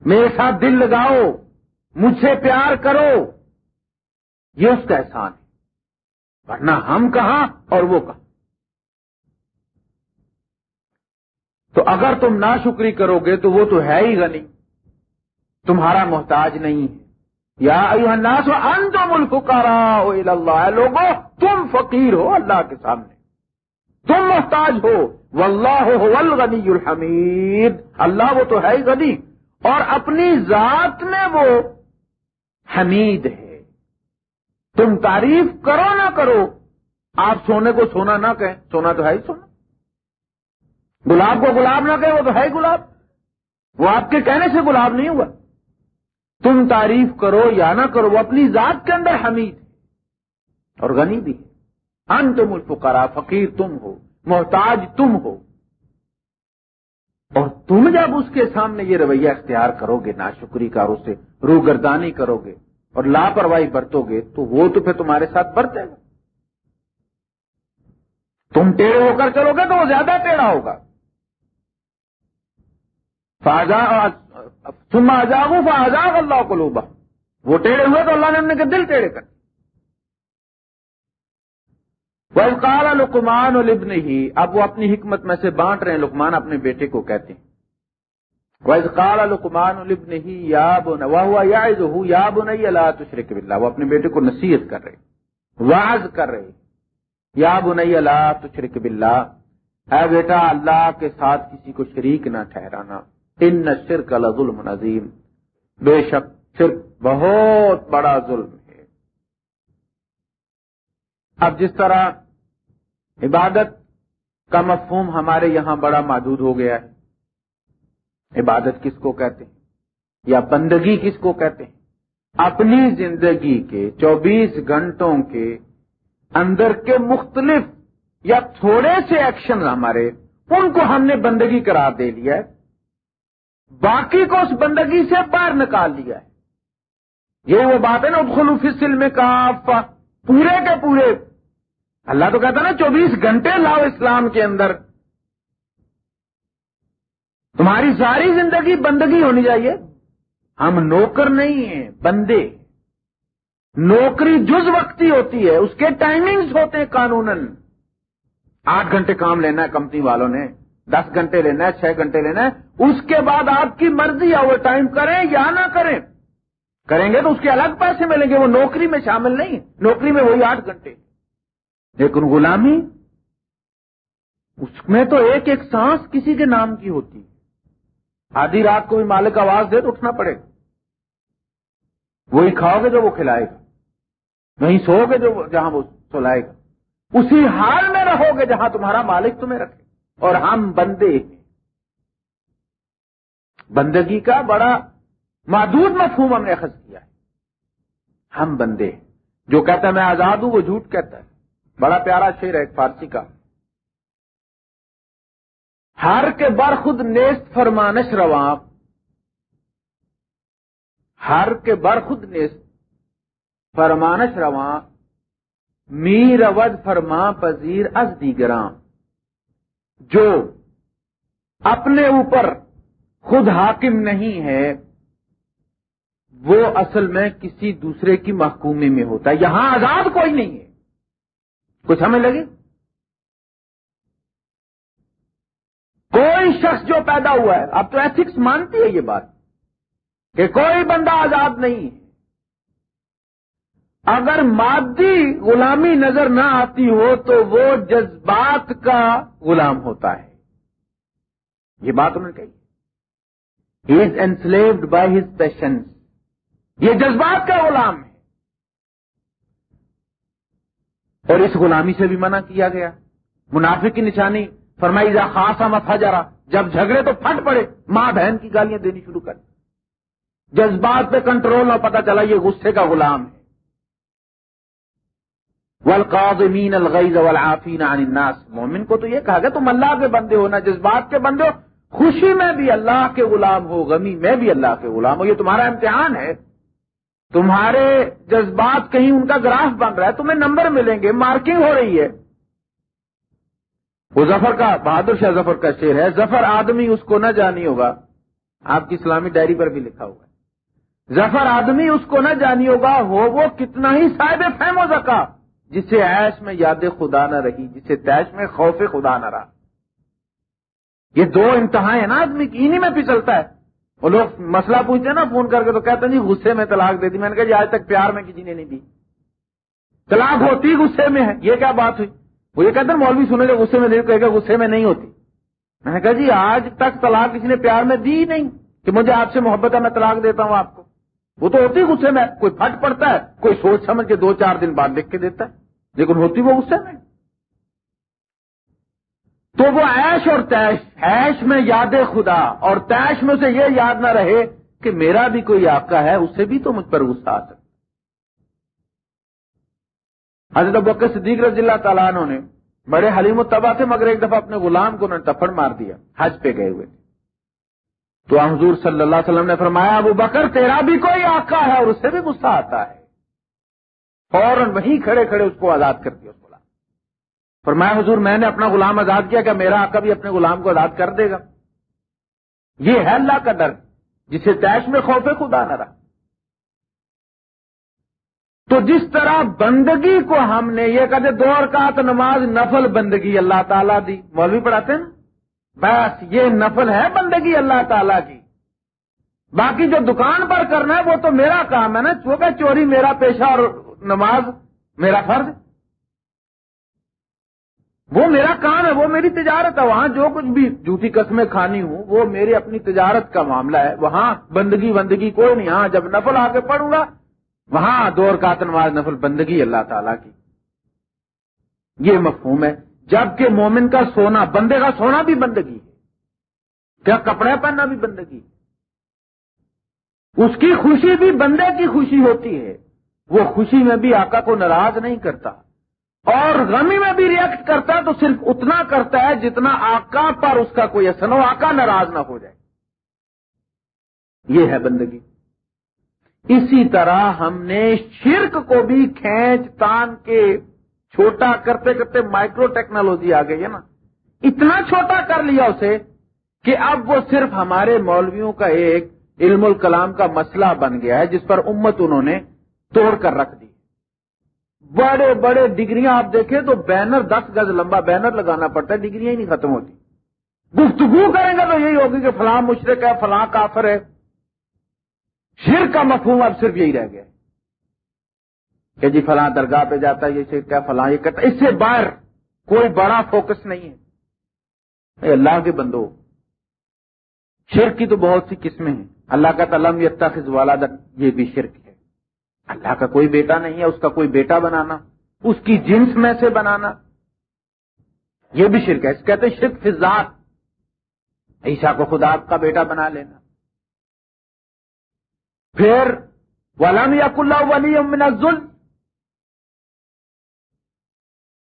میرے ساتھ دل لگاؤ، مجھ سے پیار کرو۔ یہ اس کا احسان ہے۔ ورنہ ہم کہاں اور وہ کہاں؟ تو اگر تم ناشکری کرو گے تو وہ تو ہے ہی غنی۔ تمہارا محتاج نہیں ہے۔ یا الناس انتم الفقراء الى اللہ۔ لوگو، تم فقیر ہو اللہ کے سامنے۔ تم محتاج ہو۔ واللہ هو الغنی الحمید۔ اللہ وہ تو ہے ہی غنی۔ اور اپنی ذات میں وہ حمید ہے۔ تم تعریف کرو نہ کرو۔ آپ سونے کو سونا نہ کہیں۔ سونا تو ہے ہی سونا۔ گلاب کو گلاب نہ کہیں، وہ تو ہے ہی گلاب۔ وہ آپ کے کہنے سے گلاب نہیں ہوا۔ تم تعریف کرو یا نہ کرو، وہ اپنی ذات کے اندر حمید ہے اور غنی بھی ہے۔ ان تم الفقرا فقیر تم ہو، محتاج تم ہو۔ اور تم جب اس کے سامنے یہ رویہ اختیار کرو گے نا شکری کا اسے روگردانی کرو گے اور لاپرواہی برتو گے تو وہ تو پھر تمہارے ساتھ برتے گا۔ تم ٹیڑھے ہو کر چلو گے تو وہ زیادہ ٹیڑھا ہوگا۔ فاجا تم آجاؤ فاجاغ اللہ کو لوبا وہ ٹیڑھے ہوئے تو اللہ نے ان کے دل ٹیڑھے کر۔ وہ کالا لکمان لبن ہی اب وہ اپنی حکمت میں سے بانٹ رہے ہیں۔ لکمان اپنے بیٹے کو کہتے ہیں۔ وز کالا لکمان لبن ہی یا بن ہوا یا یا بن اللہ تشرق بلّہ وہ اپنے بیٹے کو نصیحت کر رہے واز کر رہے یا بن اللہ تشرق بلّہ اے بیٹا، اللہ کے ساتھ کسی کو شریک نہ ٹھہرانا۔ ان شرک ظلم نظیم بے شک شرک بہت بڑا ظلم ہے۔ اب جس طرح عبادت کا مفہوم ہمارے یہاں بڑا محدود ہو گیا ہے۔ عبادت کس کو کہتے ہیں؟ یا بندگی کس کو کہتے ہیں؟ اپنی زندگی کے چوبیس گھنٹوں کے اندر کے مختلف یا تھوڑے سے ایکشن ہمارے، ان کو ہم نے بندگی قرار دے لیا ہے۔ باقی کو اس بندگی سے باہر نکال لیا ہے۔ یہ وہ بات ہے نا خلوف سل میں کہا پورے کے پورے۔ اللہ تو کہتا نا، چوبیس گھنٹے لاؤ اسلام کے اندر۔ تمہاری ساری زندگی بندگی ہونی چاہیے۔ ہم نوکر نہیں ہیں، بندے۔ نوکری جز وقتی ہوتی ہے، اس کے ٹائمنگز ہوتے ہیں قانون آٹھ گھنٹے کام لینا ہے کمپنی والوں نے۔ دس گھنٹے لینا ہے، چھ گھنٹے لینا ہے، اس کے بعد آپ کی مرضی اوور ٹائم کریں یا نہ کریں۔ کریں گے تو اس کے الگ پیسے ملیں گے، وہ نوکری میں شامل نہیں نوکری میں وہی آٹھ گھنٹے۔ لیکن غلامی، اس میں تو ایک ایک سانس کسی کے نام کی ہوتی آدھی رات کو بھی مالک آواز دے تو اٹھنا پڑے گا۔ وہی کھاؤ گے جو وہ کھلائے گا۔ وہیں سو گے جو جہاں وہ سلائے گا۔ اسی حال میں رہو گے جہاں تمہارا مالک تمہیں رکھے۔ اور ہم بندے ہیں بندگی کا بڑا محدود مفہوم ہم نے اخذ کیا ہے۔ ہم بندے ہیں جو کہتا ہے میں آزاد ہوں، وہ جھوٹ کہتا ہے۔ بڑا پیارا شیر ہے ایک فارسی کا۔ ہر کے بر خود نیست فرمانش رواں۔ ہر کے بر خود نیست فرمانش رواں۔ میر اود فرما پذیر از دیگرام جو اپنے اوپر خود حاکم نہیں ہے، وہ اصل میں کسی دوسرے کی محکومی میں ہوتا ہے۔ یہاں آزاد کوئی نہیں ہے۔ کچھ ہمیں لگے کوئی شخص جو پیدا ہوا ہے اب تو ایتھکس مانتی ہے یہ بات کہ کوئی بندہ آزاد نہیں ہے۔ اگر مادی غلامی نظر نہ آتی ہو تو وہ جذبات کا غلام ہوتا ہے۔ یہ بات انہوں نے کہی۔ He is enslaved by his patience یہ جذبات کا غلام ہے۔ اور اس غلامی سے بھی منع کیا گیا۔ منافع کی نشانی، فرمائی جا خاصا مت جرا جب جھگڑے تو پھٹ پڑے۔ ماں بہن کی گالیاں دینی شروع کر جذبات پہ کنٹرول نہ پتا چلا یہ غصے کا غلام ہے۔ ولقاظمین الغیظ والعافین عن الناس۔ مومن کو تو یہ کہا گیا، تم اللہ کے بندے ہو نا جذبات کے بندے ہو۔ خوشی میں بھی اللہ کے غلام ہو، غمی میں بھی اللہ کے غلام ہو۔ یہ تمہارا امتحان ہے۔ تمہارے جذبات کہیں ان کا گراف بن رہا ہے، تمہیں نمبر ملیں گے، مارکنگ ہو رہی ہے۔ وہ ظفر کا، بہادر شاہ ظفر کا شعر ہے۔ ظفر آدمی، اس کو نہ جانی ہوگا۔ آپ کی اسلامی ڈائری پر بھی لکھا ہوا ہے۔ ظفر آدمی، اس کو نہ جانی ہوگا، ہو وہ کتنا ہی صاحب فہم و زکا جسے ایش میں یاد خدا نہ رہی، جسے تیش میں خوف خدا نہ رہا۔ یہ دو انتہائیں ہیں نا آدمی کی انہیں میں پھسلتا ہے۔ وہ لوگ مسئلہ پوچھتے ہیں نا، فون کر کے تو کہتے ہیں جی غصے میں طلاق دے دی۔ میں نے کہا جی آج تک پیار میں کسی نے نہیں دی۔ طلاق ہوتی غصے میں ہے، یہ کیا بات ہوئی؟ وہ یہ کہتے ہیں، مولوی سنے جو غصے میں نہیں کہے گا، غصے میں نہیں ہوتی۔ میں نے کہا جی آج تک طلاق کسی نے پیار میں دی نہیں کہ مجھے آپ سے محبت ہے، میں طلاق دیتا ہوں آپ کو۔ وہ تو ہوتی غصے میں، کوئی پھٹ پڑتا ہے، کوئی سوچ سمجھ کے دو چار دن بعد لکھ کے دیتا ہے۔ لیکن ہوتی وہ غصے میں۔ تو وہ ایش اور تیش ایش میں یاد خدا، اور تیش میں سے یہ یاد نہ رہے کہ میرا بھی کوئی آقا ہے، اس سے بھی تو مجھ پر غصہ آ سکتا حضرت بکر صدیق رضی اللہ تعالیٰ عنہ نے بڑے حلیم و تباہ تھے مگر ایک دفعہ اپنے غلام کو انہوں نے تفڑ مار دیا، حج پہ گئے ہوئے۔ تھے تو حضور صلی اللہ علیہ وسلم نے فرمایا، ابو بکر، تیرا بھی کوئی آقا ہے اور اس سے بھی غصہ آتا ہے۔ فوراً وہیں کھڑے کھڑے اس کو آزاد کر دیا غلام۔ فرمایا، حضور، میں نے اپنا غلام آزاد کیا کہ میرا آقا بھی اپنے غلام کو آزاد کر دے گا؟ یہ ہے اللہ کا ڈر، جسے تیش میں خوف خدا نہ رہا۔ تو جس طرح بندگی کو ہم نے، یہ کہتے دو رکعت نماز نفل بندگی اللہ تعالیٰ دی مولوی پڑھاتے ہیں نا؟ بس یہ نفل ہے بندگی اللہ تعالیٰ کی۔ باقی جو دکان پر کرنا ہے وہ تو میرا کام ہے نا، چونکہ چوری میرا پیشہ اور نماز میرا فرض۔ وہ میرا کام ہے، وہ میری تجارت ہے، وہاں جو کچھ بھی جھوٹی قسمیں کھانی ہوں، وہ میری اپنی تجارت کا معاملہ ہے۔ وہاں بندگی بندگی کوئی نہیں۔ ہاں جب نفل آ کے پڑھوں گا، وہاں دور کا نماز نفل بندگی اللہ تعالی کی۔ یہ مفہوم ہے۔ جبکہ مومن کا سونا، بندے کا سونا بھی بندگی ہے۔ کیا کپڑے پہننا بھی بندگی اس کی خوشی بھی بندے کی خوشی ہوتی ہے۔ وہ خوشی میں بھی آقا کو ناراض نہیں کرتا۔ اور غمی میں بھی ریئیکٹ کرتا ہے تو صرف اتنا کرتا ہے جتنا آقا پر اس کا کوئی اثر ہو۔ آقا ناراض نہ ہو جائے۔ یہ ہے بندگی۔ اسی طرح ہم نے شرک کو بھی کھینچ تان کے چھوٹا کرتے کرتے مائکرو ٹیکنالوجی آ گئی ہے نا۔ اتنا چھوٹا کر لیا اسے کہ اب وہ صرف ہمارے مولویوں کا ایک علم الکلام کا مسئلہ بن گیا ہے جس پر امت انہوں نے توڑ کر رکھ دی۔ بڑے بڑے ڈگریاں آپ دیکھیں تو بینر دس گز لمبا بینر لگانا پڑتا ہے، ڈگریاں ہی نہیں ختم ہوتی۔ گفتگو کریں گے تو یہی ہوگی کہ فلاں مشرق ہے، فلاں کافر ہے۔ شر کا مفہوم اب صرف یہی رہ گیا۔ کہ جی فلاں درگاہ پہ جاتا ہے، یہ شرک ہے، فلاں یہ کرتا اس سے باہر کوئی بڑا فوکس نہیں ہے۔ اللہ کے بندو، شرک کی تو بہت سی قسمیں ہیں۔ اللہ کا تلم یتخذ والد یہ بھی شرک ہے۔ اللہ کا کوئی بیٹا نہیں ہے، اس کا کوئی بیٹا بنانا، اس کی جنس میں سے بنانا، یہ بھی شرک ہے۔ اس کہتے ہیں شرک فضات عیسا کو خدا کا بیٹا بنا لینا۔ پھر، ولم یق اللہ ولی من الظلم۔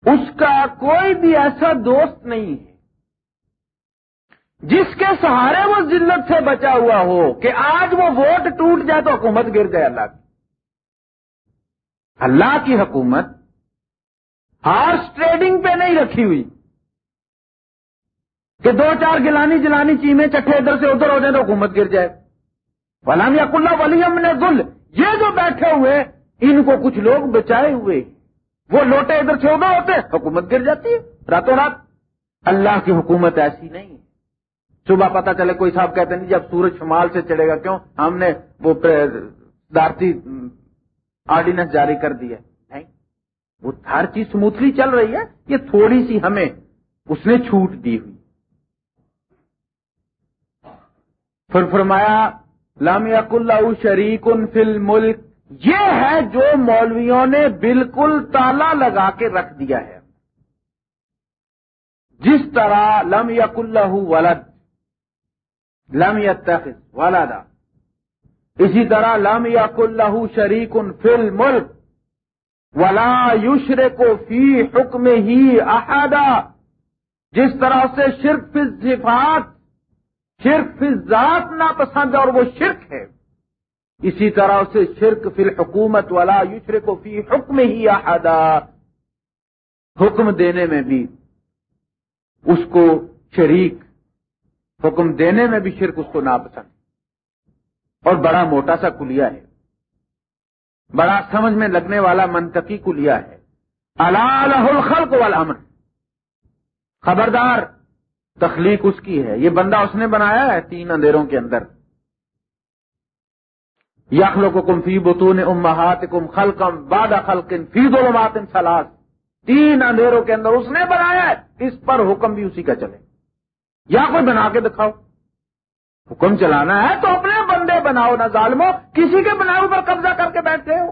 اس کا کوئی بھی ایسا دوست نہیں ہے۔ جس کے سہارے وہ ذلت سے بچا ہوا ہو کہ آج وہ ووٹ ٹوٹ جائے تو حکومت گر جائے اللہ کی۔ اللہ کی حکومت ہارس ٹریڈنگ پہ نہیں رکھی ہوئی۔ کہ دو چار گلانی جلانی چیمیں چٹھے ادھر سے ادھر ہو جائیں تو حکومت گر جائے۔ فلام یق اللہ ولیم نے گل یہ جو بیٹھے ہوئے، ان کو کچھ لوگ بچائے ہوئے۔ وہ لوٹے ادھر سے ادھر ہوتے حکومت گر جاتی ہے، راتوں رات۔ اللہ کی حکومت ایسی نہیں۔ ہے صبح پتا چلے، کوئی صاحب کہتے ہیں جی جب سورج شمال سے چڑھے گا، کیوں؟ ہم نے وہ دارتی آرڈیننس جاری کر دیا نہیں، وہ ہر چیز سموتھلی چل رہی ہے، یہ تھوڑی سی ہمیں، اس نے چھوٹ دی ہوئی۔ پھر فرمایا لام یق اللہ شریک ان فل ملک یہ ہے جو مولویوں نے بالکل تالا لگا کے رکھ دیا ہے۔ جس طرح لم یق اللہ ولد، لم یتخذ ولدا۔ اسی طرح لم یق اللہ شریک ان فل ملک ولا یشر کو فی حکم ہی احدا۔ جس طرح سے شرک فی صفات شرک فی ذات ناپسند اور وہ شرک ہے۔ اسی طرح سے شرک فی الحکومت ولا یشر کو فی حکم ہی احدا۔ حکم دینے میں بھی اس کو شریک، حکم دینے میں بھی شرک اس کو ناپسند۔ اور بڑا موٹا سا کلیا ہے۔ بڑا سمجھ میں لگنے والا منطقی کلیا ہے۔ اللہ الخلق والامر۔ خبردار، تخلیق اس کی ہے۔ یہ بندہ اس نے بنایا ہے تین اندھیروں کے اندر۔ یخلو کو کم فی بتون امہات کم خلقم باد خلقن فی ظلمات سلاس تین اندھیروں کے اندر اس نے بنایا ہے، اس پر حکم بھی اسی کا چلے۔ یا کوئی بنا کے دکھاؤ۔ حکم چلانا ہے تو اپنے بندے بناؤ، نہ ظالمو کسی کے بناؤ پر قبضہ کر کے بیٹھتے ہو۔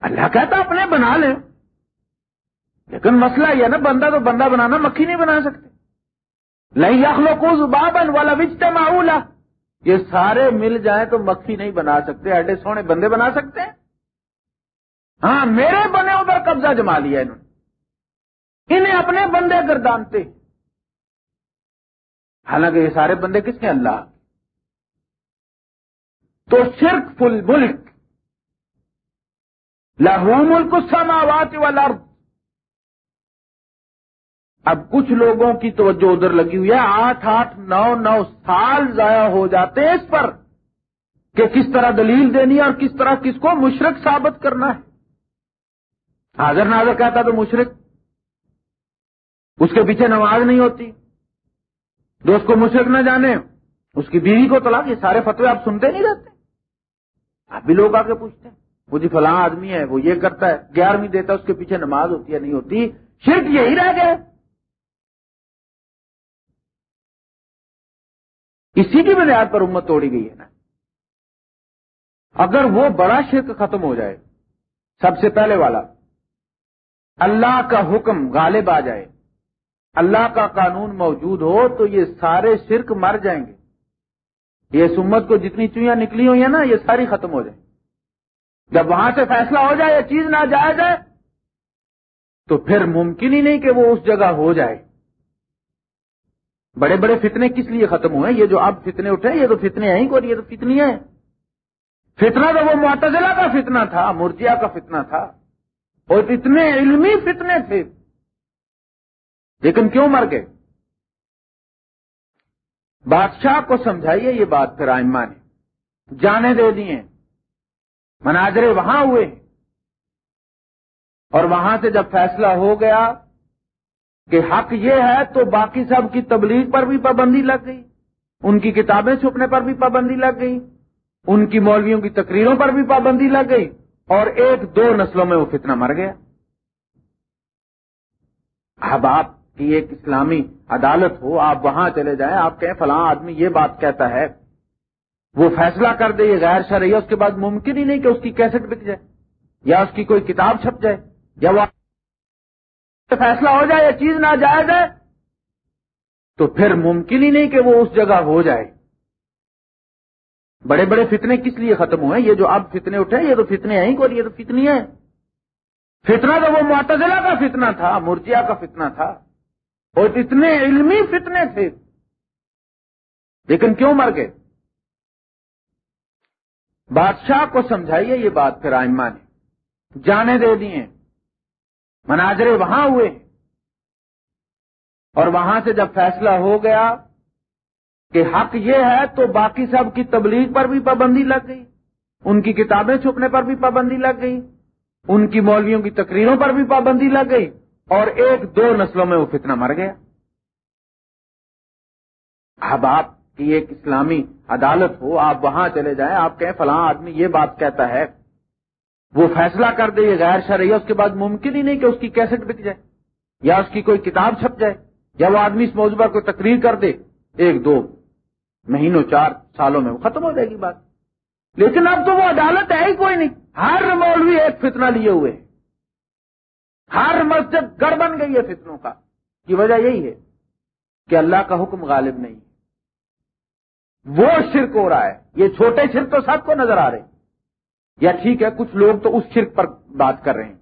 اللہ کہتا اپنے بنا لیں۔ لیکن مسئلہ یہ نا، بندہ تو بندہ بنانا مکھی نہیں بنا سکتے۔ نہیں یخلو کو زبابن والا وچتے یہ سارے مل جائیں تو مکھی نہیں بنا سکتے ایڈے سونے بندے بنا سکتے ہیں۔ ہاں میرے بنے ادھر قبضہ جما لیا انہوں نے۔ انہیں اپنے بندے گردانتے حالانکہ یہ سارے بندے کس کے اللہ؟ تو شرک فل ملک۔ لہو ملک سماوات والارض۔ اب کچھ لوگوں کی توجہ ادھر لگی ہوئی ہے، آٹھ آٹھ نو نو سال ضائع ہو جاتے ہیں اس پر کہ کس طرح دلیل دینی ہے اور کس طرح کس کو مشرق ثابت کرنا ہے۔ حاضر ناظر کہتا تو مشرق، اس کے پیچھے نماز نہیں ہوتی۔ دوست کو مشرق نہ جانے، اس کی بیوی کو طلاق، یہ سارے فتوے آپ سنتے نہیں رہتے۔ آپ بھی لوگ آ کے پوچھتے ہیں، وہ جی فلاں آدمی ہے، وہ یہ کرتا ہے، گیارہویں دیتا ہے، اس کے پیچھے نماز ہوتی ہے، نہیں ہوتی۔ صرف یہی رہ گئے اسی کی بنیاد پر امت توڑی گئی ہے نا۔ اگر وہ بڑا شرک ختم ہو جائے، سب سے پہلے والا، اللہ کا حکم غالب آ جائے، اللہ کا قانون موجود ہو تو یہ سارے شرک مر جائیں گے۔ یہ سمت کو جتنی چوئیاں نکلی ہوئی ہیں نا، یہ ساری ختم ہو جائیں۔ جب وہاں سے فیصلہ ہو جائے، یہ چیز نہ جایا جائے تو پھر ممکن ہی نہیں کہ وہ اس جگہ ہو جائے۔ بڑے بڑے فتنے کس لیے ختم ہوئے؟ یہ جو اب فتنے اٹھے، یہ تو فتنے ہیں ہی کو یہ تو فتنی ہیں۔ فتنہ تو وہ معتزلہ کا فتنہ تھا، مرجیا کا فتنہ تھا۔ اور اتنے علمی فتنے تھے۔ لیکن کیوں مر گئے؟ بادشاہ کو سمجھائیے، یہ بات پھر آئمہ نے۔ جانے دے دیے۔ مناظرے وہاں ہوئے۔ اور وہاں سے جب فیصلہ ہو گیا کہ حق یہ ہے تو باقی سب کی تبلیغ پر بھی پابندی لگ گئی۔ ان کی کتابیں چھپنے پر بھی پابندی لگ گئی۔ ان کی مولویوں کی تقریروں پر بھی پابندی لگ گئی۔ اور ایک دو نسلوں میں وہ فتنہ مر گیا۔ اب آپ کی ایک اسلامی عدالت ہو، آپ وہاں چلے جائیں، آپ کہیں فلاں آدمی یہ بات کہتا ہے، وہ فیصلہ کر دے یہ غیر شرعی ہے، اس کے بعد ممکن ہی نہیں کہ اس کی کیسٹ بک جائے یا اس کی کوئی کتاب چھپ جائے۔ یا وہ فیصلہ ہو جائے یا چیز نہ جائے جائے تو پھر ممکن ہی نہیں کہ وہ اس جگہ ہو جائے۔ بڑے بڑے فتنے کس لیے ختم ہوئے؟ یہ جو اب فتنے اٹھے، یہ تو فتنے ہیں کوئی، یہ تو فتنی ہے۔ فتنہ تو وہ معتزلہ کا فتنہ تھا، مرجیا کا فتنہ تھا۔ اور اتنے علمی فتنے تھے۔ لیکن کیوں مر گئے؟ بادشاہ کو سمجھائیے یہ بات پھر آئمہ نے۔ جانے دے دیے۔ مناظرے وہاں ہوئے۔ اور وہاں سے جب فیصلہ ہو گیا کہ حق یہ ہے تو باقی سب کی تبلیغ پر بھی پابندی لگ گئی۔ ان کی کتابیں چھپنے پر بھی پابندی لگ گئی۔ ان کی مولویوں کی تقریروں پر بھی پابندی لگ گئی۔ اور ایک دو نسلوں میں وہ فتنہ مر گیا۔ اب آپ کی ایک اسلامی عدالت ہو، آپ وہاں چلے جائیں، آپ کہیں فلاں آدمی یہ بات کہتا ہے وہ فیصلہ کر دے، یہ غیر شرعی ہے، اس کے بعد ممکن ہی نہیں کہ اس کی کیسٹ بک جائے، یا اس کی کوئی کتاب چھپ جائے، یا وہ آدمی اس موضوع پر کوئی تقریر کر دے، ایک دو مہینوں، چار سالوں میں، وہ ختم ہو جائے گی بات۔ لیکن اب تو وہ عدالت ہے ہی کوئی نہیں۔ ہر مولوی ایک فتنہ لیے ہوئے ہر مسجد گڑ بن گئی ہے فتنوں کا۔ کی وجہ یہی ہے کہ اللہ کا حکم غالب نہیں وہ شرک ہو رہا ہے۔ یہ چھوٹے شرک تو سب کو نظر آ رہے ہیں۔ یا ٹھیک ہے، کچھ لوگ تو اس شرک پر بات کر رہے ہیں،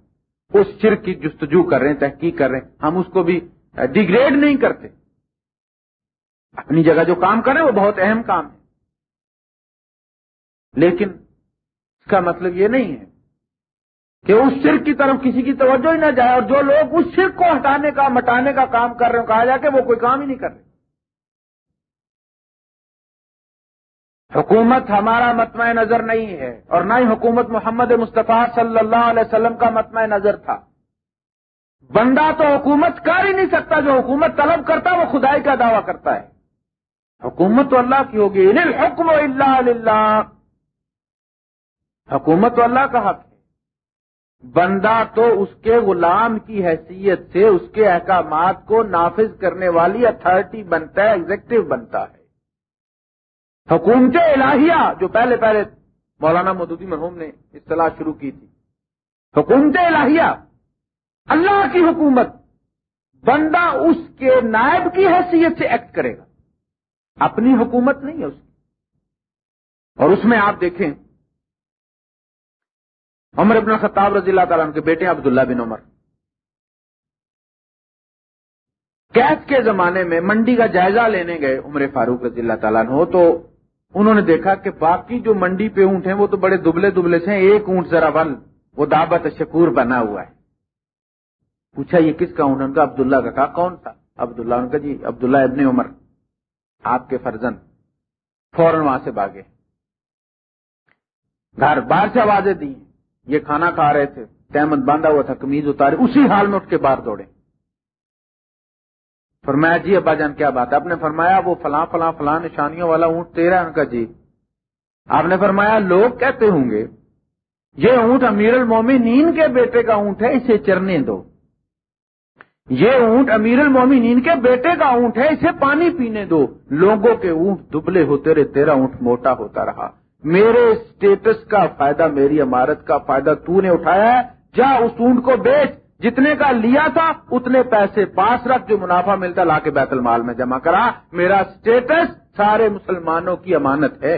اس شرک کی جستجو کر رہے ہیں، تحقیق کر رہے ہیں۔ ہم اس کو بھی ڈیگریڈ نہیں کرتے۔ اپنی جگہ جو کام کریں، وہ بہت اہم کام ہے۔ لیکن اس کا مطلب یہ نہیں ہے کہ اس شرک کی طرف کسی کی توجہ ہی نہ جائے اور جو لوگ اس شرک کو ہٹانے کا، مٹانے کا کام کر رہے ہیں، کہا جائے کہ وہ کوئی کام ہی نہیں کر رہے۔ حکومت ہمارا متمع نظر نہیں ہے اور نہ ہی حکومت محمد مصطفیٰ صلی اللہ علیہ وسلم کا متمع نظر تھا۔ بندہ تو حکومت کر ہی نہیں سکتا، جو حکومت طلب کرتا وہ خدائی کا دعویٰ کرتا ہے۔ حکومت تو اللہ کی ہوگی۔ حکم اللہ حکومت تو اللہ کا حق ہے۔ بندہ تو اس کے غلام کی حیثیت سے اس کے احکامات کو نافذ کرنے والی اتھارٹی بنتا ہے ایگزیکٹو بنتا ہے۔ حکومت الہیہ، جو پہلے پہلے مولانا مدودی مرحوم نے اصطلاح شروع کی تھی۔ حکومت الہیہ، اللہ کی حکومت، بندہ اس کے نائب کی حیثیت سے ایکٹ کرے گا۔ اپنی حکومت نہیں ہے اس کی۔ اور اس میں آپ دیکھیں، عمر ابن خطاب رضی اللہ تعالیٰ کے بیٹے عبداللہ بن عمر۔ کیس کے زمانے میں منڈی کا جائزہ لینے گئے عمر فاروق رضی اللہ تعالیٰ نے تو انہوں نے دیکھا کہ باقی جو منڈی پہ اونٹ ہیں وہ تو بڑے دبلے دبلے سے ہیں، ایک اونٹ ذرا ول وہ دعوت شکور بنا ہوا ہے۔ پوچھا یہ کس کا اونٹ؟ ان کا عبداللہ کا۔ کہا، کون تھا؟ عبداللہ، ان کا جی عبداللہ ابن عمر۔ آپ کے فرزند۔ فوراً وہاں سے بھاگے۔ گھر باہر سے آوازیں دی یہ کھانا کھا رہے تھے۔ تحمد باندھا ہوا تھا کمیز اتارے۔ اسی حال میں اٹھ کے باہر دوڑے۔ فرمایا جی ابا جان کیا بات ہے؟ آپ نے فرمایا وہ فلاں فلاں فلاں نشانیوں والا اونٹ تیرا ان کا جی۔ آپ نے فرمایا لوگ کہتے ہوں گے؟ یہ اونٹ امیر المومنین کے بیٹے کا اونٹ ہے، اسے چرنے دو۔ یہ اونٹ امیر المومنین کے بیٹے کا اونٹ ہے، اسے پانی پینے دو۔ لوگوں کے اونٹ دبلے ہوتے رہے تیرا اونٹ موٹا ہوتا رہا۔ میرے اسٹیٹس کا فائدہ، میری عمارت کا فائدہ تو نے اٹھایا ہے۔ جا اس اونٹ کو بیچ۔ جتنے کا لیا تھا، اتنے پیسے پاس رکھ، جو منافع ملتا، لا کے بیت المال میں جمع کرا۔ میرا اسٹیٹس سارے مسلمانوں کی امانت ہے۔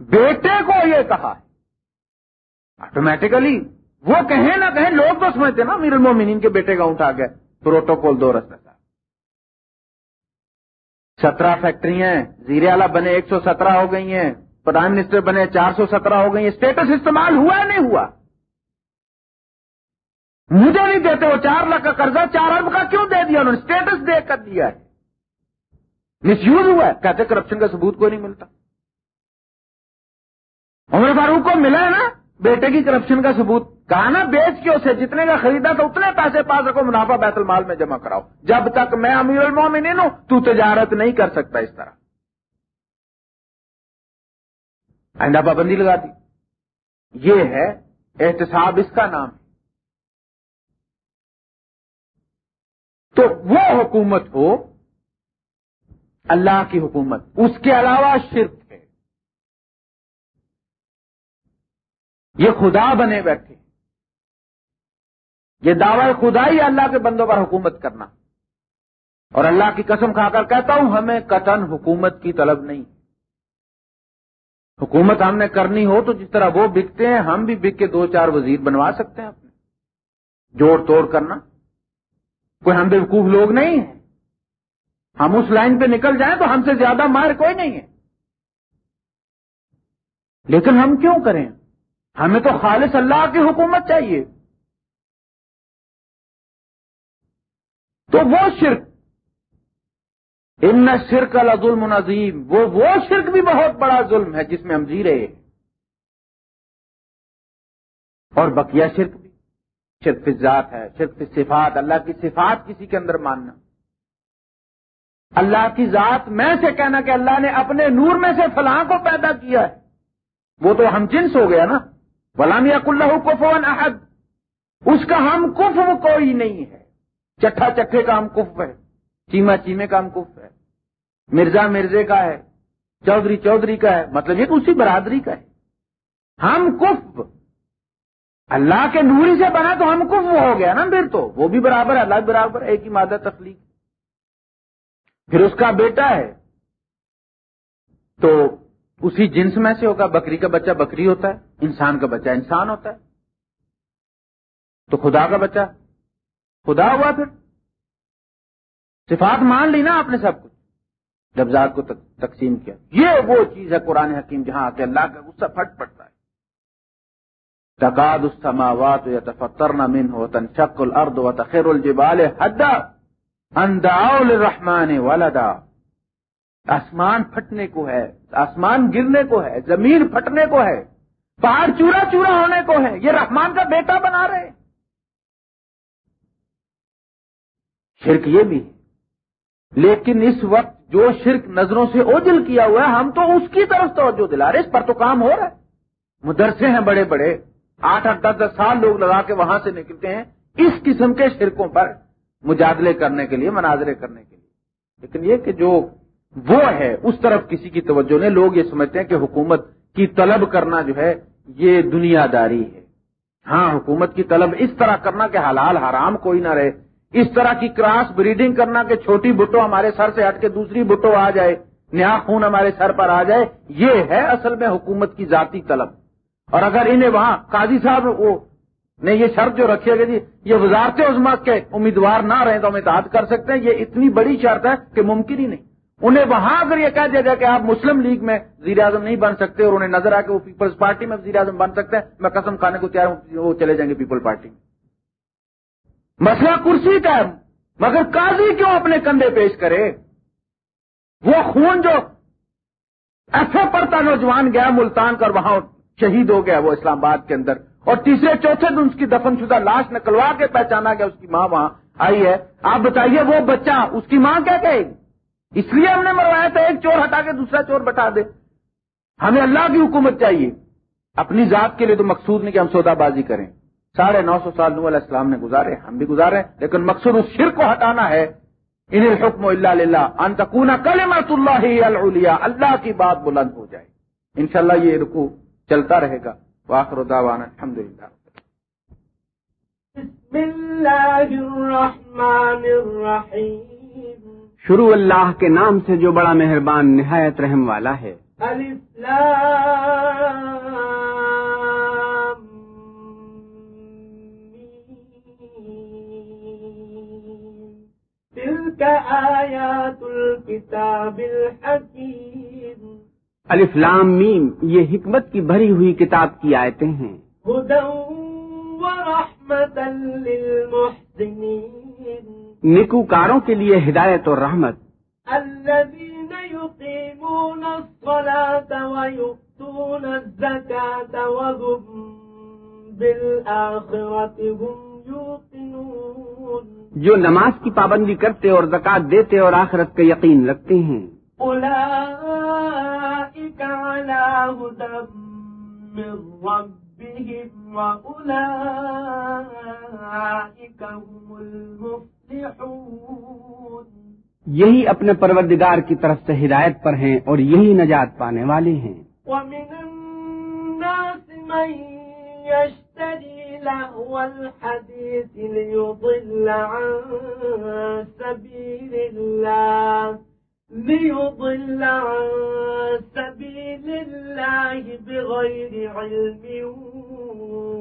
بیٹے کو یہ کہا آٹومیٹیکلی وہ کہیں نہ کہیں لوگ تو سمجھتے نا میر المومنین کے بیٹے کا اٹھا گئے پروٹوکول دو رستے سترہ فیکٹری ہیں زیر اعلیٰ بنے ایک سو سترہ ہو گئی ہیں، پرائم منسٹر بنے چار سو سترہ ہو گئی ہیں۔ اسٹیٹس استعمال ہوا ہے نہیں ہوا؟ مجھے نہیں دیتے وہ چار لاکھ کا قرضہ، چار ارب کا کیوں دے دیا؟ انہوں نے اسٹیٹس دے کر دیا ہے۔ مس یوز ہوا ہے۔ کہتے کرپشن کا ثبوت کوئی نہیں ملتا۔ عمر فاروق کو ملا ہے نا بیٹے کی کرپشن کا ثبوت۔ کہا نا، بیچ کے اسے جتنے کا خریدا تو اتنے پیسے پاس رکھو، منافع بیت المال میں جمع کراؤ۔ جب تک میں امیر المومنین ہوں، تو تجارت نہیں کر سکتا اس طرح۔ آئندہ پابندی لگا دی۔ یہ ہے احتساب اس کا نام۔ ہے تو وہ حکومت ہو، اللہ کی حکومت۔ اس کے علاوہ شرک ہے۔ یہ خدا بنے بیٹھے۔ یہ دعوی خدا ہی اللہ کے بندوں پر حکومت کرنا۔ اور اللہ کی قسم کھا کر کہتا ہوں، ہمیں قطن حکومت کی طلب نہیں۔ حکومت ہم نے کرنی ہو تو جس طرح وہ بکتے ہیں، ہم بھی بک کے دو چار وزیر بنوا سکتے ہیں اپنے۔ جوڑ توڑ کرنا۔ کوئی ہم بیوقوف لوگ نہیں ہیں۔ ہم اس لائن پہ نکل جائیں تو ہم سے زیادہ ماہر کوئی نہیں ہے۔ لیکن ہم کیوں کریں؟ ہمیں تو خالص اللہ کی حکومت چاہیے۔ تو وہ شرک۔ ان شرک الظلم نظیم وہ وہ شرک بھی بہت بڑا ظلم ہے جس میں ہم جی رہے ہیں۔ اور بقیہ شرک بھی شرک ذات ہے، شرک صفات، اللہ کی صفات کسی کے اندر ماننا۔ اللہ کی ذات میں سے کہنا کہ اللہ نے اپنے نور میں سے فلاں کو پیدا کیا ہے۔ وہ تو ہم جنس ہو گیا نا۔ غلامی اک اللہ کفون احد۔ اس کا ہم کف کوئی نہیں ہے۔ چٹھا چٹھے کا ہم کف ہے۔ چیما چیمے کا ہم کف ہے۔ مرزا مرزے کا ہے۔ چودھری چودھری کا ہے۔ مطلب یہ اسی برادری کا ہے۔ ہم کف اللہ کے نوری سے بنا تو ہم کف ہو گیا نا پھر تو۔ وہ بھی برابر ہے، اللہ برابر ایک ہی مادہ تخلیق۔ پھر اس کا بیٹا ہے۔ تو اسی جنس میں سے ہوگا، بکری کا بچہ بکری ہوتا ہے، انسان کا بچہ انسان ہوتا ہے۔ تو خدا کا بچہ، خدا ہوا پھر۔ صفات مان لی نا آپ نے سب کچھ۔ جب ذات کو تقسیم کیا۔ یہ وہ چیز ہے قرآن حکیم جہاں آ کے اللہ کا غصہ پھٹ پڑتا ہے۔ تقاد السماوات یا من ہو تن شک الرد و تخیر الجبال حدا. انداؤ الرحمان ولدا. آسمان پھٹنے کو ہے. آسمان گرنے کو ہے. زمین پھٹنے کو ہے. پہاڑ چورا چورا ہونے کو ہے. یہ رحمان کا بیٹا بنا رہے شرک یہ بھی ہے. لیکن اس وقت جو شرک نظروں سے اوجل کیا ہوا ہے، ہم تو اس کی طرف توجہ دلا رہے اس پر تو کام ہو رہا ہے. مدرسے ہیں بڑے بڑے. آٹھ آٹھ دس دس سال لوگ لگا کے وہاں سے نکلتے ہیں اس قسم کے شرکوں پر مجادلے کرنے کے لیے، مناظرے کرنے کے لیے۔ لیکن یہ کہ جو وہ ہے، اس طرف کسی کی توجہ نہیں، لوگ یہ سمجھتے ہیں کہ حکومت کی طلب کرنا جو ہے، یہ دنیا داری ہے۔ ہاں حکومت کی طلب اس طرح کرنا کہ حلال حرام کوئی نہ رہے۔ اس طرح کی کراس بریڈنگ کرنا کہ چھوٹی بٹو ہمارے سر سے ہٹ کے دوسری بٹو آ جائے، نیا خون ہمارے سر پر آ جائے، یہ ہے اصل میں حکومت کی ذاتی طلب۔ اور اگر انہیں وہاں قاضی صاحب وہ نے یہ شرط جو رکھی ہے جی یہ وزارت عظما کے امیدوار نہ رہے تو ہم اتحاد کر سکتے ہیں، یہ اتنی بڑی شرط ہے کہ ممکن ہی نہیں۔ انہیں وہاں اگر یہ کہہ دیا جائے کہ آپ مسلم لیگ میں وزیر اعظم نہیں بن سکتے اور انہیں نظر آ کہ وہ پیپلز پارٹی میں وزیر اعظم بن سکتے ہیں، میں قسم کھانے کو تیار ہوں وہ چلے جائیں گے پیپل پارٹی میں۔ مسئلہ کرسی کا ہے، مگر قاضی کیوں اپنے کندھے پیش کرے؟ وہ خون جو ایسا پڑتا نوجوان گیا ملتان کر وہاں شہید ہو گیا وہ اسلام آباد کے اندر۔ اور تیسرے، چوتھے دن اس کی دفن شدہ لاش نکلوا کے پہچانا گیا، اس کی ماں وہاں آئی ہے۔ آپ بتائیے وہ بچہ، اس کی ماں کیا کہے گی؟ اس لیے ہم نے مروایا تھا، ایک چور ہٹا کے دوسرا چور بٹا دے۔ ہمیں اللہ کی حکومت چاہیے۔ اپنی ذات کے لیے تو مقصود نہیں کہ ہم سودا بازی کریں۔ ساڑھے نو سو سال نو علیہ السلام نے گزارے، ہم بھی گزارے، لیکن مقصود اس شر کو ہٹانا ہے۔ انہیں حکم اللہ اللہ انتقنا کل اللہ اللہ کی بات بلند ہو جائے۔ انشاءاللہ یہ رکو چلتا رہے گا۔ واخر دعوانا الحمد للہ بسم اللہ الرحمن الرحیم۔ شروع اللہ کے نام سے جو بڑا مہربان نہایت رحم والا ہے۔ تلك تلك آيات الكتاب الحكيم الف لام میم یہ حکمت کی بھری ہوئی کتاب کی آیتیں ہیں۔ نیکوکاروں کے لیے ہدایت اور رحمت۔ جو نماز کی پابندی کرتے اور زکات دیتے اور آخرت کا یقین رکھتے ہیں۔ أولئك على هدى من ربهم وأولئك هم المفلحون یہی اپنے پروردگار کی طرف سے ہدایت پر ہیں اور یہی نجات پانے والے ہیں۔ ومن الناس من يشتري لهو الحديث ليضل عن سبيل الله ليضل عن سبيل الله بغير علم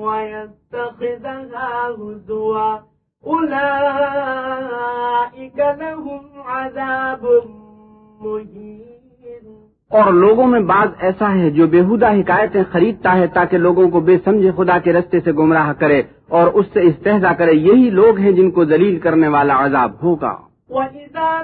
ويتخذها هزوا. أولئك لهم عذاب مهين. اور لوگوں میں بعض ایسا ہے جو بےحدہ حکایتیں خریدتا ہے تاکہ لوگوں کو بے سمجھے خدا کے رستے سے گمراہ کرے اور اس سے استحضا کرے یہی لوگ ہیں جن کو ذلیل کرنے والا عذاب ہوگا۔ وَإِذَا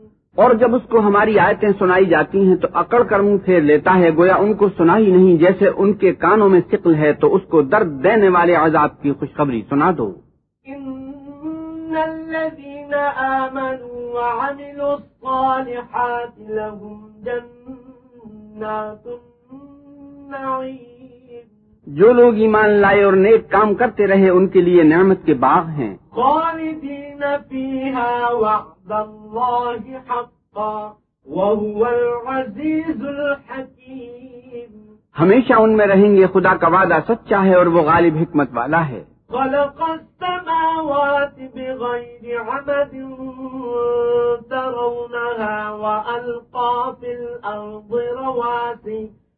اور جب اس کو ہماری آیتیں سنائی جاتی ہیں تو اکڑ کر منہ پھیر لیتا ہے، گویا ان کو سنائی نہیں، جیسے ان کے کانوں میں سکل ہے تو اس کو درد دینے والے عذاب کی خوشخبری سنا دو۔ الذين آمنوا وعملوا الصالحات لهم جنات النعيم جو لوگ ایمان لائے اور نیک کام کرتے رہے ان کے لیے نعمت کے باغ ہیں۔ وعد الله حقا وهو العزيز الحكيم ہمیشہ ان میں رہیں گے خدا کا وعدہ سچا ہے اور وہ غالب حکمت والا ہے۔ خلق السماوات بغير عمد ترونها وألقى في الأرض رواسي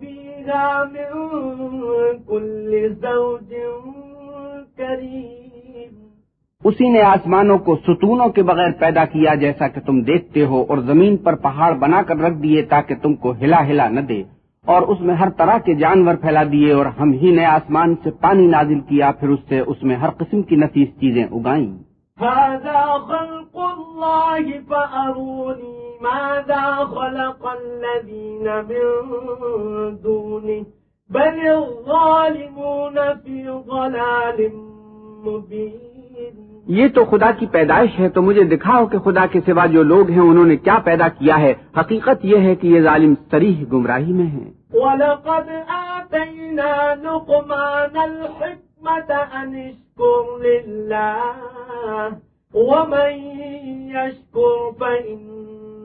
فيها من كل زوج كريم. اسی نے آسمانوں کو ستونوں کے بغیر پیدا کیا جیسا کہ تم دیکھتے ہو اور زمین پر پہاڑ بنا کر رکھ دیے تاکہ تم کو ہلا ہلا نہ دے اور اس میں ہر طرح کے جانور پھیلا دیے اور ہم ہی نے آسمان سے پانی نازل کیا پھر اس سے اس میں ہر قسم کی نفیس چیزیں اگائیں۔ ماذا خلق الذين من دونه؟ بل الظالمون في ضلال مبين. یہ تو خدا کی پیدائش ہے تو مجھے دکھاؤ کہ خدا کے سوا جو لوگ ہیں انہوں نے کیا پیدا کیا ہے؟ حقیقت یہ ہے کہ یہ ظالم سریح گمراہی میں ہیں۔ ولقد آتينا لقمان الحكمة أن اشكر لله ومن يشكر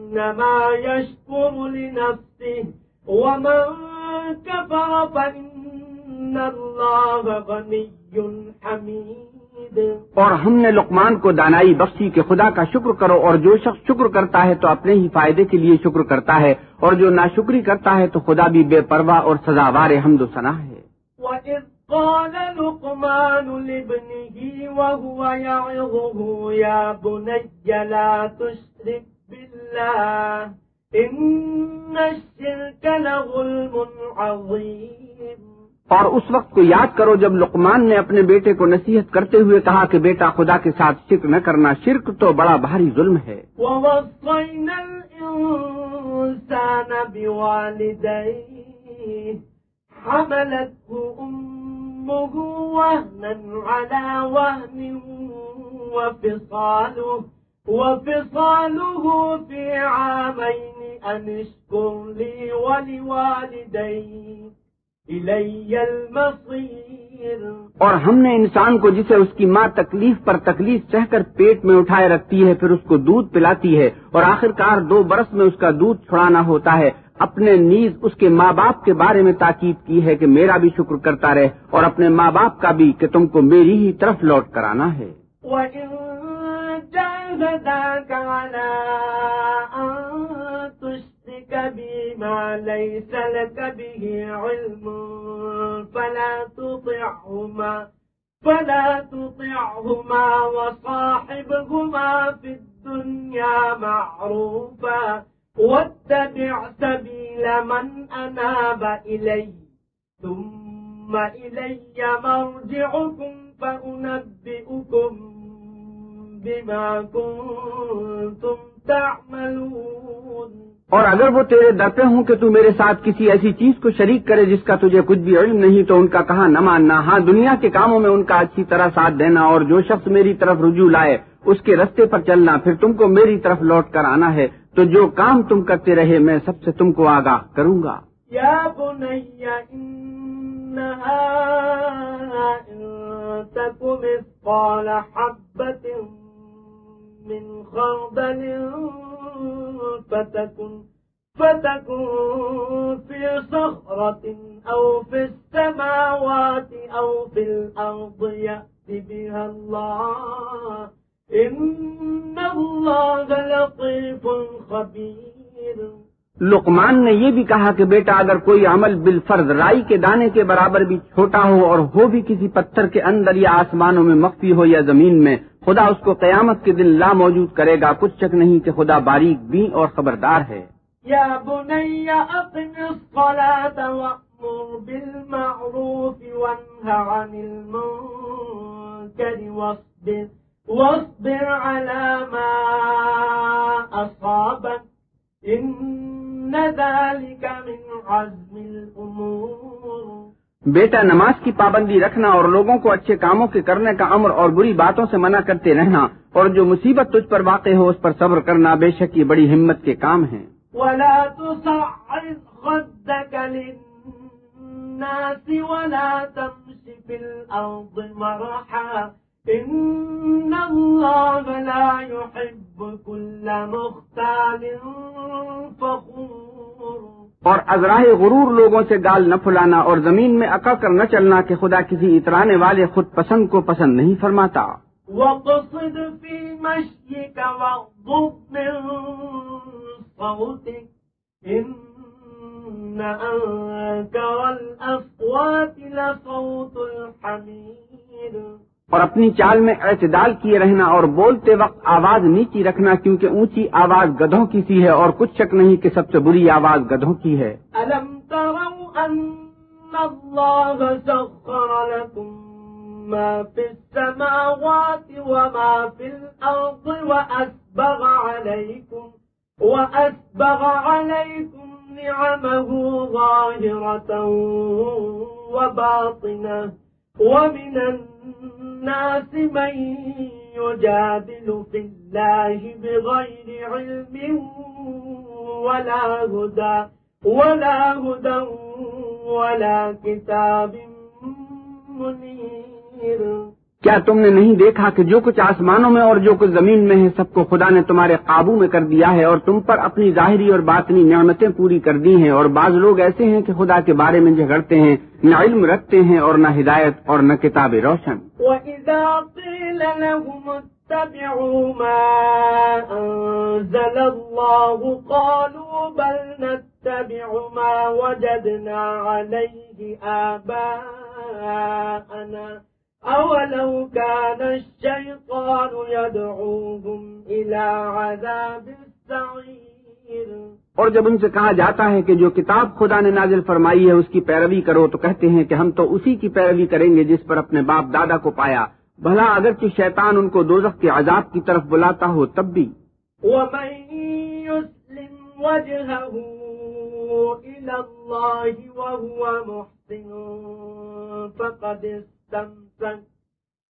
فإنما يشكر لنفسه ومن كفر فإن الله غني حميد. اور ہم نے لقمان کو دانائی بخشی کہ خدا کا شکر کرو اور جو شخص شکر کرتا ہے تو اپنے ہی فائدے کے لیے شکر کرتا ہے اور جو ناشکری کرتا ہے تو خدا بھی بے پرواہ اور سزاوار حمد و ثنا ہے۔ وإذ قال لقمان لابنه وهو يعظه يا بني لا تشرك بالله إن الشرك لظلم عظيم. اور اس وقت کو یاد کرو جب لقمان نے اپنے بیٹے کو نصیحت کرتے ہوئے کہا کہ بیٹا خدا کے ساتھ شرک نہ کرنا شرک تو بڑا بھاری ظلم ہے۔ ووصينا الإنسان بوالديه حملته أمه وأمه وهنا على وهن وفصاله. وفصاله في عامين أن اشكر لي ولوالدي إلي المصير. اور ہم نے انسان کو جسے اس کی ماں تکلیف پر تکلیف سہ کر پیٹ میں اٹھائے رکھتی ہے پھر اس کو دودھ پلاتی ہے اور آخر کار دو برس میں اس کا دودھ چھڑانا ہوتا ہے۔ اپنے نیز اس کے ماں باپ کے بارے میں تاکید کی ہے کہ میرا بھی شکر کرتا رہے اور اپنے ماں باپ کا بھی کہ تم کو میری ہی طرف لوٹ کر آنا ہے۔ وإن جاهداك على أن تشرك بي ما ليس لك به علم، فلا تطعهما فلا تطعهما وصاحبهما في الدنيا معروفا، واتبع سبيل من أناب إلي ثم إلي مرجعكم فأنبئكم بما كنتم تعملون۔ اور اگر وہ تیرے ڈرتے ہوں کہ تو میرے ساتھ کسی ایسی چیز کو شریک کرے جس کا تجھے کچھ بھی علم نہیں تو ان کا کہا نہ ماننا۔ ہاں دنیا کے کاموں میں ان کا اچھی طرح ساتھ دینا اور جو شخص میری طرف رجوع لائے اس کے رستے پر چلنا پھر تم کو میری طرف لوٹ کر آنا ہے۔ تو جو کام تم کرتے رہے میں سب سے تم کو آگاہ کروں گا۔ مثقال حبة من خردل فتكن فتكن في صخرة أو في السماوات أو في الأرض يأت بها الله. إن الله لطيف خبير. لقمان نے یہ بھی کہا کہ بیٹا، اگر کوئی عمل بالفرض رائی کے دانے کے برابر بھی چھوٹا ہو اور ہو بھی کسی پتھر کے اندر یا آسمانوں میں مخفی ہو یا زمین میں خدا اس کو قیامت کے دن لا موجود کرے گا۔ کچھ شک نہیں کہ خدا باریک بھی اور خبردار ہے۔ يا بني أقم الصلاة وأمر بالمعروف وانه عن المنكر واصبر۔ واصبر على ما أصابك۔ إن ذلك من عزم الأمور۔ بیٹا نماز کی پابندی رکھنا اور لوگوں کو اچھے کاموں کے کرنے کا امر اور بری باتوں سے منع کرتے رہنا اور جو مصیبت تجھ پر واقع ہو اس پر صبر کرنا بے شک یہ بڑی ہمت کے کام ہیں۔ ولا تصعد خدك للناس ولا تمش في الأرض مرحا إن الله لا يحب كل مختال فخور اور ازراہ غرور لوگوں سے گال نہ پھلانا اور زمین میں اکڑ کر نہ چلنا کہ خدا کسی اترانے والے خود پسند کو پسند نہیں فرماتا۔ واقصد في مشيك واغضب من صوتك إن أنكر الأصوات لصوت الحمير اور اپنی چال میں اعتدال کیے رہنا اور بولتے وقت آواز نیچی رکھنا کیونکہ اونچی آواز گدھوں کی سی ہے اور کچھ شک نہیں کہ سب سے بری آواز گدھوں کی ہے۔ ألم تروا أن الله سخر لكم ما في السماوات وما في الأرض وأسبغ عليكم وأسبغ عليكم نعمه ظاهرة وباطنة ومن الناس من يجادل في الله بغير علم ولا هدى ولا هدى ولا كتاب منير۔ کیا تم نے نہیں دیکھا کہ جو کچھ آسمانوں میں اور جو کچھ زمین میں ہے سب کو خدا نے تمہارے قابو میں کر دیا ہے اور تم پر اپنی ظاہری اور باطنی نعمتیں پوری کر دی ہیں اور بعض لوگ ایسے ہیں کہ خدا کے بارے میں جھگڑتے ہیں نہ علم رکھتے ہیں اور نہ ہدایت اور نہ کتاب روشن۔ وإذا قيل لهم اتبعوا ما أنزل الله قالوا بل نتبع ما وجدنا عليه آباءنا أولو كان الشيطان يدعوهم إلى عذاب السعير اور جب ان سے کہا جاتا ہے کہ جو کتاب خدا نے نازل فرمائی ہے اس کی پیروی کرو تو کہتے ہیں کہ ہم تو اسی کی پیروی کریں گے جس پر اپنے باپ دادا کو پایا۔ بھلا اگرچہ شیطان ان کو دوزخ کے عذاب کی طرف بلاتا ہو، تب بھی۔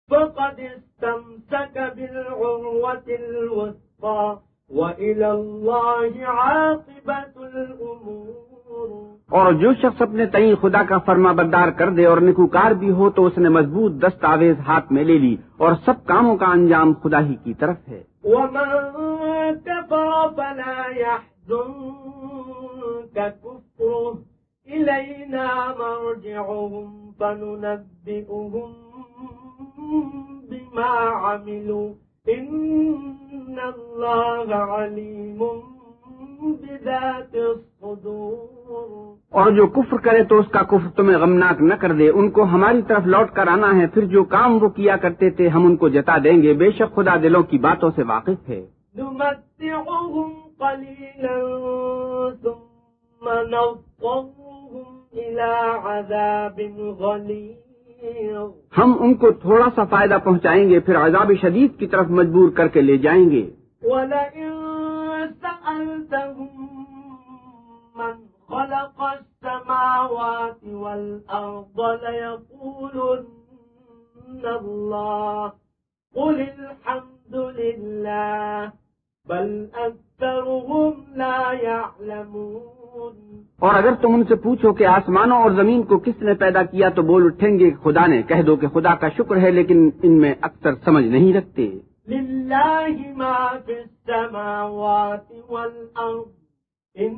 فقد استمسك بالعروة الوثقى۔ وإلى الله عاقبة الأمور۔ اور جو شخص اپنے تئیں خدا کا فرما بردار کر دے اور نکوکار بھی ہو تو اس نے مضبوط دستاویز ہاتھ میں لے لی اور سب کاموں کا انجام خدا ہی کی طرف ہے۔ ومن كفر فلا يحزنك كفره۔ إلينا مرجعهم فننبئهم بما عملوا۔ إن الله عليم بذات الصدور اور جو کفر کرے تو اس کا کفر تمہیں غمناک نہ کر دے۔ ان کو ہماری طرف لوٹ کر آنا ہے پھر جو کام وہ کیا کرتے تھے ہم ان کو جتا دیں گے۔ بے شک خدا دلوں کی باتوں سے واقف ہے۔ ثم عذاب غليظ ہم ان کو تھوڑا سا فائدہ پہنچائیں گے، پھر عذاب شدید کی طرف مجبور کر کے لے جائیں گے۔ خلق السماوات والأرض ليقولن الله قل الحمد لله بل أكثرهم لا يعلمون اور اگر تم ان سے پوچھو کہ آسمانوں اور زمین کو کس نے پیدا کیا تو بول اٹھیں گے خدا نے کہہ دو کہ خدا کا شکر ہے لیکن ان میں اکثر سمجھ نہیں رکھتے۔ لله ما في السماوات إن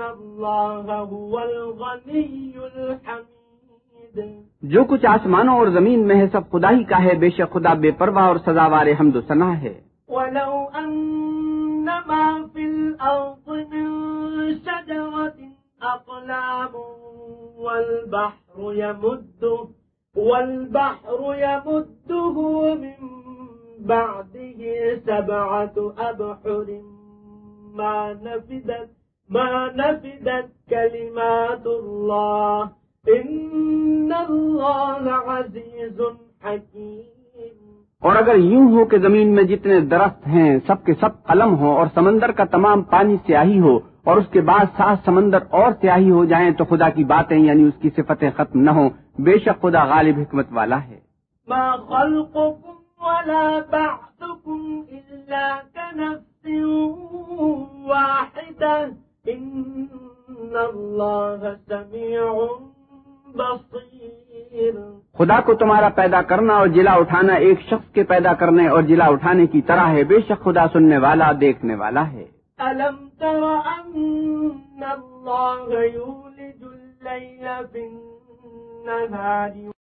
الله هو الغني الحميد جو کچھ آسمانوں اور زمین میں ہے سب خدا ہی کا ہے بے شک خدا بے پرواہ اور سزاوار حمد و ثنا ہے۔ ولو أن ما في الأرض من شجرة أقلام والبحر يمده والبحر يمده من بعده سبعة أبحر ما نفدت ما نفدت كلمات الله. إن الله عزيز حكيم. اور اگر یوں ہو کہ زمین میں جتنے درخت ہیں، سب کے سب قلم ہو اور سمندر کا تمام پانی سیاہی ہو اور اس کے بعد سات سمندر اور سیاہی ہو جائیں تو خدا کی باتیں یعنی اس کی صفتیں ختم نہ ہوں۔ بے شک خدا غالب حکمت والا ہے۔ ما خلقكم ولا بعثكم إلا كنفس واحدة إن الله سميع خدا کو تمہارا پیدا کرنا اور جلا اٹھانا ایک شخص کے پیدا کرنے اور جلا اٹھانے کی طرح ہے بے شک خدا سننے والا دیکھنے والا ہے۔ ألم تر أن الله يولج الليل في النهار